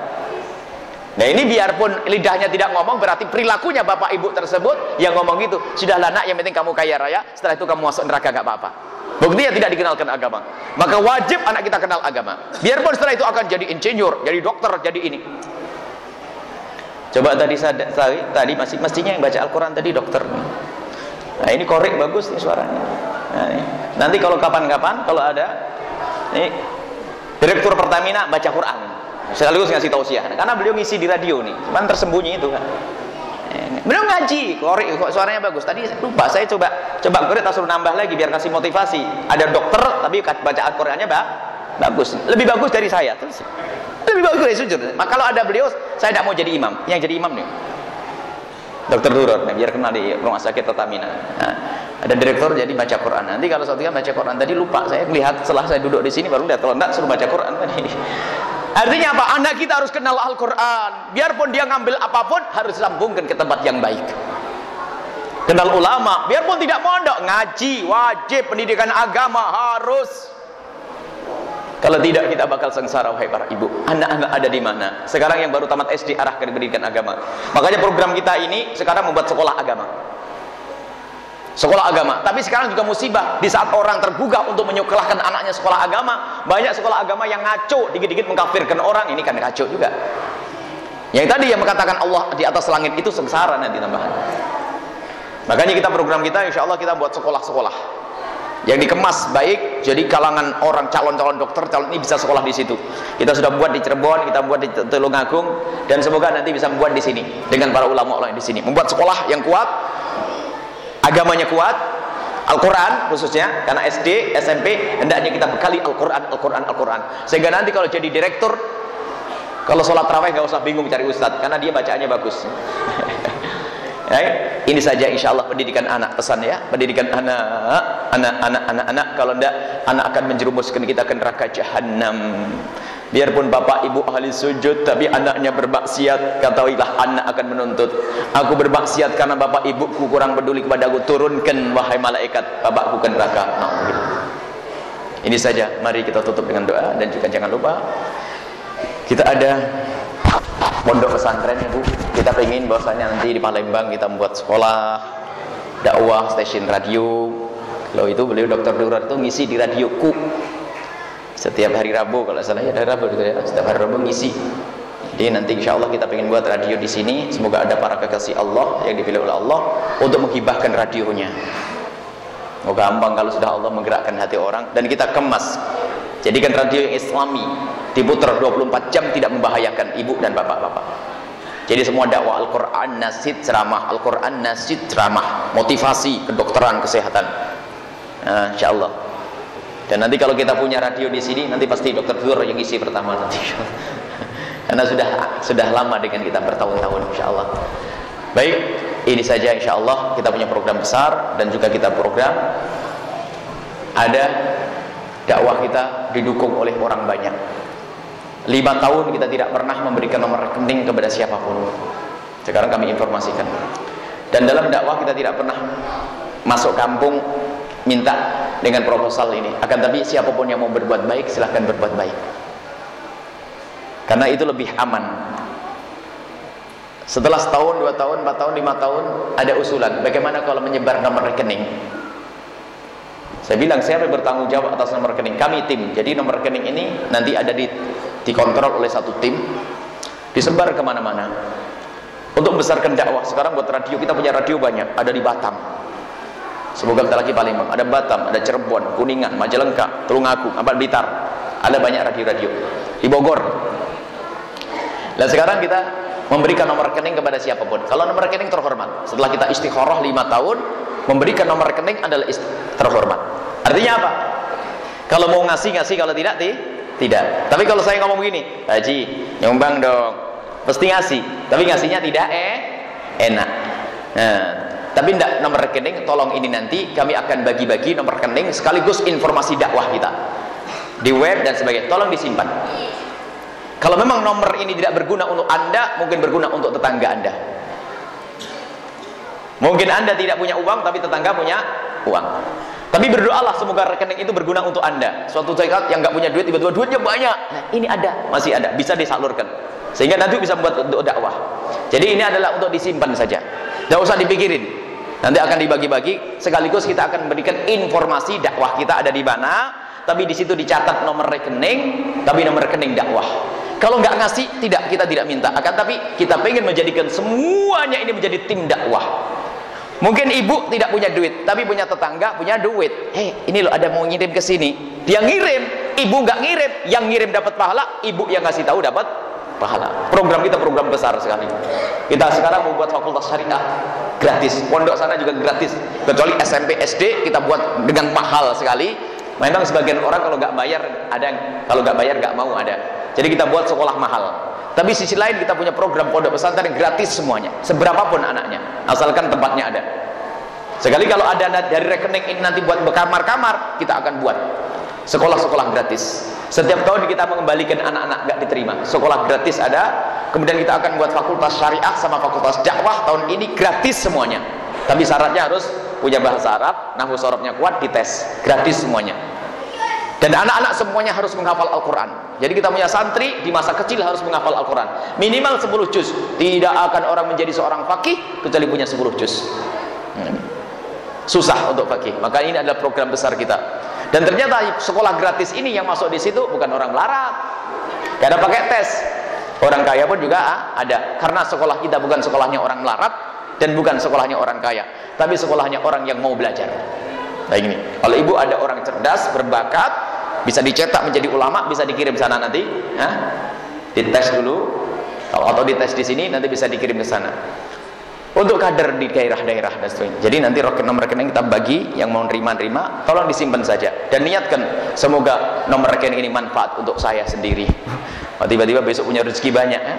Speaker 1: Nah ini biarpun lidahnya tidak ngomong berarti perilakunya bapak ibu tersebut yang ngomong gitu. Sudahlah nak yang penting kamu kaya raya, setelah itu kamu masuk neraka gak apa-apa. Buktinya tidak dikenalkan agama. Maka wajib anak kita kenal agama. Biarpun setelah itu akan jadi insinyur, jadi dokter, jadi ini. Coba tadi tadi, tadi masih mestinya yang baca Al-Qur'an tadi dokter. Nah, ini korek bagus nih suaranya. Nah. Nanti kalau kapan-kapan kalau ada ini direktur Pertamina baca Quran. Sekaligus ngasih tausiah. Karena beliau ngisi di radio nih. Cuman tersembunyi itu kan. Beliau ngaji, korek kok suaranya bagus. Tadi lupa saya coba coba korek tak suruh nambah lagi biar kasih motivasi. Ada dokter tapi baca Al-Qur'annya bagus. Lebih bagus dari saya. Terus lebih bagus dari sujud. Maka kalau ada beliau, saya tidak mau jadi imam. Yang jadi imam nih. Dokter Duror, nah, biar kenal di rumah sakit Tatamina. Nah, ada direktur jadi baca Quran. Nanti kalau satu baca Quran tadi lupa saya melihat setelah saya duduk di sini baru lihat kalau enggak suruh baca Quran tadi. Artinya apa? Anak kita harus kenal Al-Quran. Biarpun dia ngambil apa pun harus sambungkan ke tempat yang baik. Kenal ulama, biarpun tidak mondok, ngaji wajib pendidikan agama harus kalau tidak kita bakal sengsara wahai para ibu. Anak-anak ada di mana? Sekarang yang baru tamat SD arahkan pendidikan agama. Makanya program kita ini sekarang membuat sekolah agama. Sekolah agama. Tapi sekarang juga musibah di saat orang tergugah untuk menyekolahkan anaknya sekolah agama, banyak sekolah agama yang ngaco, dikit-dikit mengkafirkan orang. Ini kan ngaco juga. Yang tadi yang mengatakan Allah di atas langit itu sengsara nanti tambahan. Makanya kita program kita insya Allah kita buat sekolah-sekolah yang dikemas baik jadi kalangan orang calon-calon dokter calon ini bisa sekolah di situ kita sudah buat di Cirebon kita buat di Tulungagung dan semoga nanti bisa membuat di sini dengan para ulama ulama di sini membuat sekolah yang kuat agamanya kuat Al-Quran khususnya karena SD, SMP hendaknya kita bekali Al-Quran, Al-Quran, Al-Quran. Sehingga nanti kalau jadi direktur kalau sholat terawih gak usah bingung cari ustadz karena dia bacaannya bagus. Ya, ini saja insya Allah pendidikan anak pesan ya. Pendidikan anak anak anak anak anak. Kalau tidak anak akan menjerumuskan kita ke neraka jahanam biarpun bapak ibu ahli sujud tapi anaknya bermaksiat ketahuilah anak akan menuntut. Aku bermaksiat karena bapak ibuku kurang peduli kepada aku turunkan wahai malaikat bapakku ke neraka. Ini saja. Mari kita tutup dengan doa dan juga jangan lupa kita ada pondok pesantren ibu. Kita pengen bahwasanya nanti di Palembang kita membuat sekolah dakwah stasiun radio. Lo itu beliau dokter Durar itu ngisi di radioku setiap hari Rabu kalau salah ya hari Rabu gitu ya. Setiap hari Rabu ngisi. Jadi nanti insya Allah kita pengen buat radio di sini. Semoga ada para kekasih Allah yang dipilih oleh Allah untuk menghibahkan radionya. Oh gampang kalau sudah Allah menggerakkan hati orang dan kita kemas. Jadikan radio yang islami diputar 24 jam tidak membahayakan ibu dan bapak-bapak. Jadi semua dakwah Al-Quran nasid ceramah Al-Quran nasid ceramah motivasi kedokteran kesehatan. Nah, insya Allah dan nanti kalau kita punya radio di sini nanti pasti dokter Dur yang isi pertama nanti. Karena sudah sudah lama dengan kita bertahun-tahun insya Allah baik ini saja insya Allah kita punya program besar dan juga kita program. Ada dakwah kita didukung oleh orang banyak. Lima tahun kita tidak pernah memberikan nomor rekening kepada siapa pun. Sekarang kami informasikan. Dan dalam dakwah kita tidak pernah masuk kampung minta dengan proposal ini. Akan tapi siapa pun yang mau berbuat baik silahkan berbuat baik. Karena itu lebih aman. Setelah setahun, dua tahun, empat tahun, lima tahun ada usulan. Bagaimana kalau menyebar nomor rekening? Saya bilang siapa yang bertanggung jawab atas nomor rekening? Kami tim. Jadi nomor rekening ini nanti ada di dikontrol oleh satu tim. Disebar ke mana-mana. Untuk membesarkan dakwah. Sekarang buat radio kita punya radio banyak. Ada di Batam semoga kita lagi Palembang ada Batam, ada Cirebon, Kuningan, Majalengka Tulungagung, Abad Blitar ada banyak radio-radio di Bogor dan sekarang kita memberikan nomor rekening kepada siapa pun kalau nomor rekening terhormat setelah kita istikharah 5 tahun memberikan nomor rekening adalah terhormat artinya apa kalau mau ngasih-ngasih kalau tidak tidak. Tapi kalau saya ngomong begini, Haji, nyumbang dong. Pasti ngasih. Tapi ngasihnya tidak eh enak. Nah, tapi tidak nomor rekening, tolong ini nanti kami akan bagi-bagi nomor rekening sekaligus informasi dakwah kita di web dan sebagainya. Tolong disimpan. Kalau memang nomor ini tidak berguna untuk Anda, mungkin berguna untuk tetangga Anda. Mungkin Anda tidak punya uang tapi tetangga punya uang. Tapi berdoalah semoga rekening itu berguna untuk anda. Suatu saat yang nggak punya duit tiba-tiba duitnya banyak. Nah, ini ada, masih ada, bisa disalurkan. Sehingga nanti bisa membuat untuk dakwah. Jadi ini adalah untuk disimpan saja. Tidak usah dipikirin. Nanti akan dibagi-bagi. Sekaligus kita akan memberikan informasi dakwah kita ada di mana. Tapi di situ dicatat nomor rekening, tapi nomor rekening dakwah. Kalau nggak ngasih, tidak kita tidak minta. Akan tapi kita pengen menjadikan semuanya ini menjadi tim dakwah. Mungkin ibu tidak punya duit, tapi punya tetangga punya duit. Hei, ini loh ada mau ngirim ke sini. Dia ngirim, ibu nggak ngirim, yang ngirim dapat pahala, ibu yang ngasih tahu dapat pahala. Program kita program besar sekali. Kita sekarang membuat fakultas syariah gratis. Pondok sana juga gratis. Kecuali SMP, SD kita buat dengan mahal sekali. Memang sebagian orang kalau nggak bayar ada, kalau nggak bayar nggak mau ada. Jadi kita buat sekolah mahal. Tapi sisi lain kita punya program pondok pesantren gratis semuanya, seberapapun anaknya, asalkan tempatnya ada. Sekali kalau ada dari rekening ini nanti buat kamar-kamar, kita akan buat sekolah-sekolah gratis. Setiap tahun kita mengembalikan anak-anak nggak diterima. Sekolah gratis ada, kemudian kita akan buat fakultas syariah sama fakultas dakwah tahun ini gratis semuanya. Tapi syaratnya harus punya bahasa Arab, nahu sorobnya kuat, dites, gratis semuanya. Dan anak-anak semuanya harus menghafal Al-Quran. Jadi kita punya santri di masa kecil harus menghafal Al-Quran. Minimal 10 juz. Tidak akan orang menjadi seorang fakih kecuali punya 10 juz. Hmm. Susah untuk fakih. Maka ini adalah program besar kita. Dan ternyata sekolah gratis ini yang masuk di situ bukan orang melarat. Gak ada pakai tes. Orang kaya pun juga ah, ada. Karena sekolah kita bukan sekolahnya orang melarat dan bukan sekolahnya orang kaya, tapi sekolahnya orang yang mau belajar. Baik ini. Kalau ibu ada orang cerdas, berbakat, bisa dicetak menjadi ulama, bisa dikirim sana nanti, Hah? dites dulu. Kalau atau dites di sini nanti bisa dikirim ke sana. Untuk kader di daerah-daerah dan sebagainya. Jadi nanti nomor rekening kita bagi yang mau nerima-nerima, tolong disimpan saja dan niatkan semoga nomor rekening ini manfaat untuk saya sendiri. Oh, tiba-tiba besok punya rezeki banyak, eh?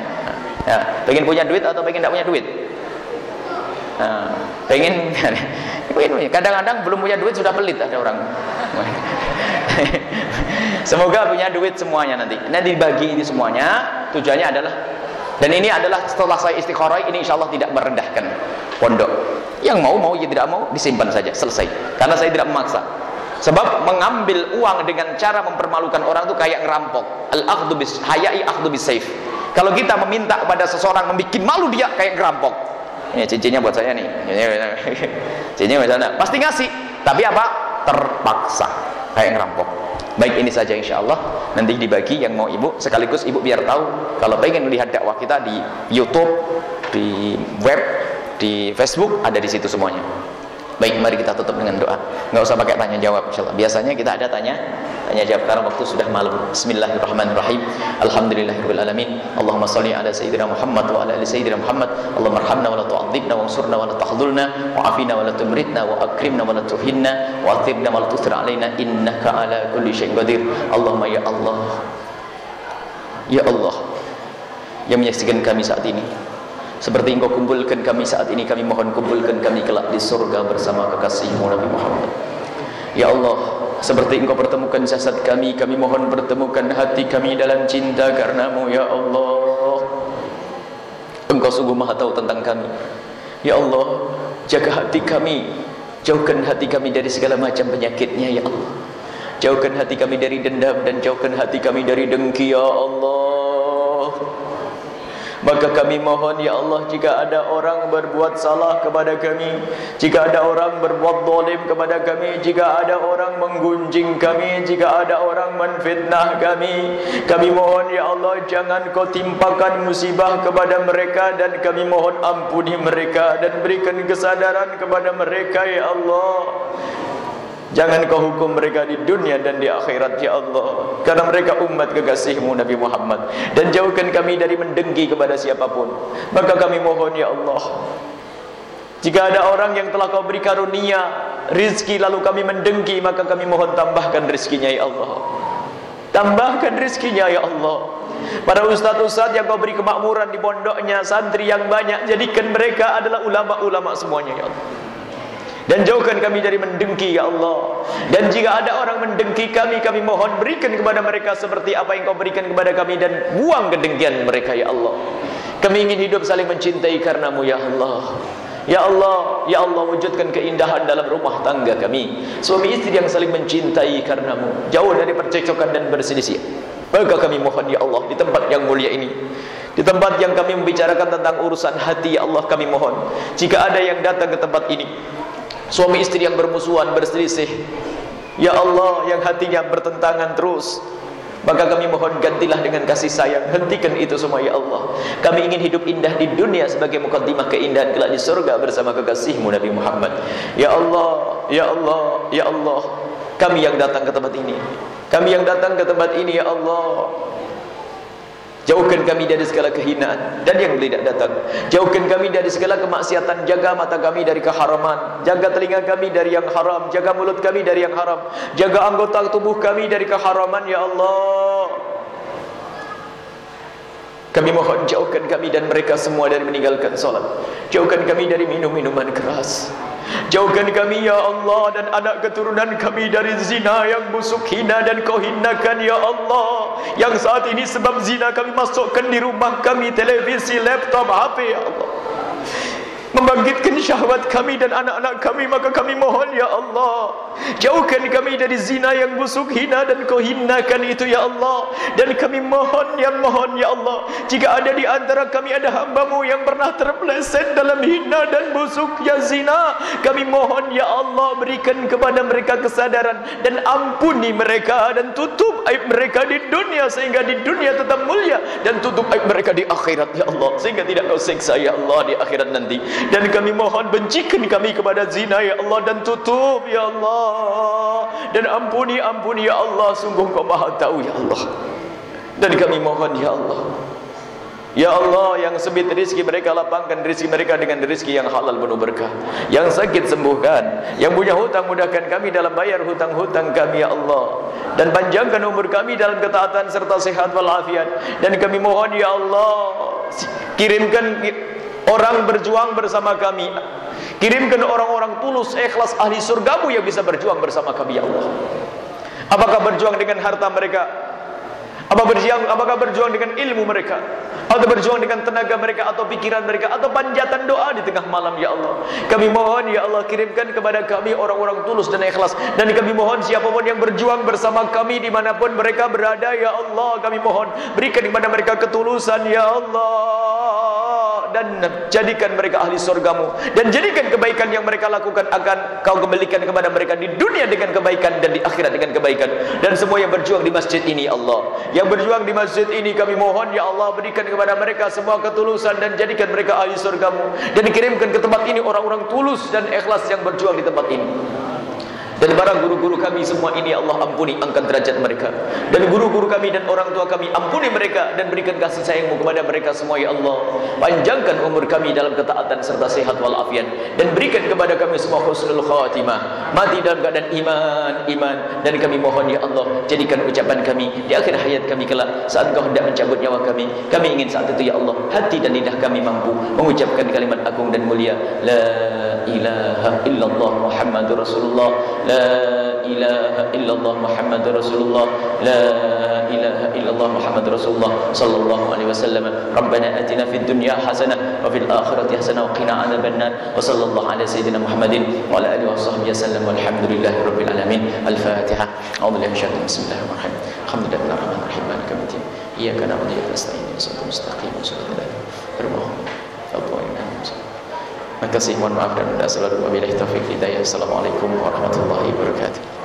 Speaker 1: ya, pengen punya duit atau pengen tidak punya duit? Nah, pengen kadang-kadang belum punya duit sudah pelit ada orang semoga punya duit semuanya nanti nanti dibagi ini semuanya tujuannya adalah dan ini adalah setelah saya istikharah ini insya Allah tidak merendahkan pondok. Yang mau mau ya tidak mau disimpan saja selesai. Karena saya tidak memaksa. Sebab mengambil uang dengan cara mempermalukan orang itu kayak ngerampok. Al akhdhu bis hayai akhdhu bis saif. Kalau kita meminta kepada seseorang membuat malu dia kayak ngerampok. Ini cincinnya buat saya nih. Cincinnya misalnya pasti ngasih. Tapi apa? Terpaksa. Kayak ngerampok baik ini saja insya Allah nanti dibagi yang mau ibu sekaligus ibu biar tahu. Kalau pengen melihat dakwah kita di YouTube di web di Facebook ada di situ semuanya Baik, mari kita tutup dengan doa. Enggak usah pakai tanya jawab insyaallah. Biasanya kita ada tanya tanya jawab karena waktu sudah malam. Bismillahirrahmanirrahim. Alhamdulillahirabbil alamin. Allahumma shalli ala sayyidina Muhammad wa ala ali sayyidina Muhammad. Allahumma arhamna wa la tu'adzibna wa ansurna wa la tahdhulna wa afina wa la tumritna wa akrimna wa la tuhinna wa athibna wa la tusir alaina innaka ala kulli syai'in qadir. Allahumma ya Allah. Ya Allah yang menyaksikan kami saat ini seperti engkau kumpulkan kami saat ini kami mohon kumpulkan kami kelak di surga bersama kekasihmu Nabi Muhammad. Ya Allah seperti engkau pertemukan jasad kami kami mohon pertemukan hati kami dalam cinta karenamu Ya Allah. Engkau sungguh maha tahu tentang kami. Ya Allah jaga hati kami. Jauhkan hati kami dari segala macam penyakitnya Ya Allah. Jauhkan hati kami dari dendam dan jauhkan hati kami dari dengki Ya Allah Maka kami mohon ya Allah jika ada orang berbuat salah kepada kami Jika ada orang berbuat dolim kepada kami Jika ada orang menggunjing kami Jika ada orang menfitnah kami Kami mohon ya Allah jangan kau timpakan musibah kepada mereka Dan kami mohon ampuni mereka Dan berikan kesadaran kepada mereka ya Allah Jangan kau hukum mereka di dunia dan di akhirat ya Allah. Karena mereka umat kekasihmu Nabi Muhammad. Dan jauhkan kami dari mendengki kepada siapapun. Maka kami mohon ya Allah Jika ada orang yang telah kau beri karunia Rizki lalu kami mendengki Maka kami mohon tambahkan rizkinya ya Allah. Tambahkan rizkinya ya Allah. Para ustaz-ustaz yang kau beri kemakmuran di pondoknya Santri yang banyak Jadikan mereka adalah ulama-ulama semuanya ya Allah dan jauhkan kami dari mendengki ya Allah dan jika ada orang mendengki kami kami mohon berikan kepada mereka seperti apa yang kau berikan kepada kami dan buang kedengkian mereka ya Allah kami ingin hidup saling mencintai karenamu ya Allah Ya Allah, Ya Allah wujudkan keindahan dalam rumah tangga kami. Suami istri yang saling mencintai karenamu. Jauh dari percekcokan dan berselisih. Maka kami mohon Ya Allah di tempat yang mulia ini. Di tempat yang kami membicarakan tentang urusan hati Ya Allah kami mohon. Jika ada yang datang ke tempat ini. Suami istri yang bermusuhan, berselisih. Ya Allah yang hatinya bertentangan terus. Maka kami mohon gantilah dengan kasih sayang. Hentikan itu semua ya Allah. Kami ingin hidup indah di dunia sebagai mukaddimah keindahan kelak di surga bersama kekasihmu Nabi Muhammad. Ya Allah, Ya Allah, Ya Allah. Kami yang datang ke tempat ini. Kami yang datang ke tempat ini ya Allah Jauhkan kami dari segala kehinaan dan yang tidak datang. Jauhkan kami dari segala kemaksiatan. Jaga mata kami dari keharaman. Jaga telinga kami dari yang haram. Jaga mulut kami dari yang haram. Jaga anggota tubuh kami dari keharaman ya Allah. Kami mohon jauhkan kami dan mereka semua dari meninggalkan solat. Jauhkan kami dari minum-minuman keras. Jauhkan kami ya Allah dan anak keturunan kami dari zina yang busuk hina dan kau hinakan ya Allah. Yang saat ini sebab zina kami masukkan di rumah kami televisi, laptop, HP ya Allah membangkitkan syahwat kami dan anak-anak kami maka kami mohon ya Allah jauhkan kami dari zina yang busuk hina dan kau hinakan itu ya Allah. Dan kami mohon ya mohon ya Allah jika ada di antara kami ada hambamu yang pernah terpleset dalam hina dan busuk ya zina kami mohon ya Allah berikan kepada mereka kesadaran dan ampuni mereka dan tutup aib mereka di dunia sehingga di dunia tetap mulia dan tutup aib mereka di akhirat ya Allah. Sehingga tidak kau siksa ya Allah di akhirat nanti dan kami mohon bencikan kami kepada zina ya Allah dan tutup ya Allah dan ampuni ampuni ya Allah sungguh kau maha tahu ya Allah dan kami mohon ya Allah Ya Allah yang sempit rezeki mereka lapangkan rezeki mereka dengan rezeki yang halal penuh berkah. Yang sakit sembuhkan, yang punya hutang mudahkan kami dalam bayar hutang-hutang kami ya Allah. Dan panjangkan umur kami dalam ketaatan serta sehat walafiat. Dan kami mohon ya Allah kirimkan Orang berjuang bersama kami. Kirimkan orang-orang tulus ikhlas ahli surgamu yang bisa berjuang bersama kami ya Allah. Apakah berjuang dengan harta mereka? Apa berjuang, Apakah berjuang dengan ilmu mereka? Atau berjuang dengan tenaga mereka Atau pikiran mereka Atau panjatan doa di tengah malam ya Allah? Kami mohon ya Allah kirimkan kepada kami orang-orang tulus dan ikhlas. Dan kami mohon siapapun yang berjuang bersama kami Dimanapun mereka berada ya Allah Kami mohon. Berikan kepada mereka ketulusan ya Allah dan jadikan mereka ahli surgamu. Dan jadikan kebaikan yang mereka lakukan akan kau kembalikan kepada mereka di dunia dengan kebaikan dan di akhirat dengan kebaikan. Dan semua yang berjuang di masjid ini Allah. Yang berjuang di masjid ini kami mohon ya Allah berikan kepada mereka semua ketulusan dan jadikan mereka ahli surgamu. Dan dikirimkan ke tempat ini orang-orang tulus dan ikhlas yang berjuang di tempat ini dan para guru-guru kami semua ini Allah ampuni angkat derajat mereka. Dan guru-guru kami dan orang tua kami ampuni mereka dan berikan kasih sayangmu kepada mereka semua ya Allah. Panjangkan umur kami dalam ketaatan serta sehat walafiat. Dan berikan kepada kami semua husnul khatimah. Mati dalam keadaan iman iman. Dan kami mohon ya Allah jadikan ucapan kami di akhir hayat kami kelak. Saat kau hendak mencabut nyawa kami kami ingin saat itu ya Allah hati dan lidah kami mampu mengucapkan kalimat agung dan mulia. La ilaha illallah muhammadur rasulullah لا إله إلا الله محمد رسول الله. لا إله إلا الله محمد رسول الله صلى الله عليه وسلم. ربنا أتنا في الدنيا حسنة وفي الآخرة حسنة وقنا عذاب النار. وصلى الله على سيدنا محمد وعلى آله وصحبه وسلم. والحمد لله رب العالمين. الفاتحة. أعوذ بالله من الشيطان. بسم الله الرحمن الرحيم. الحمد لله رب العالمين. الرحيم. مالك يوم الدين. إياك نعبد وإياك نستعين. صراط المستقيم صراط الذين أنعمت عليهم Terima kasih, mohon maaf dan minta selalu wabillahi taufiq hidayah. Assalamualaikum warahmatullahi wabarakatuh.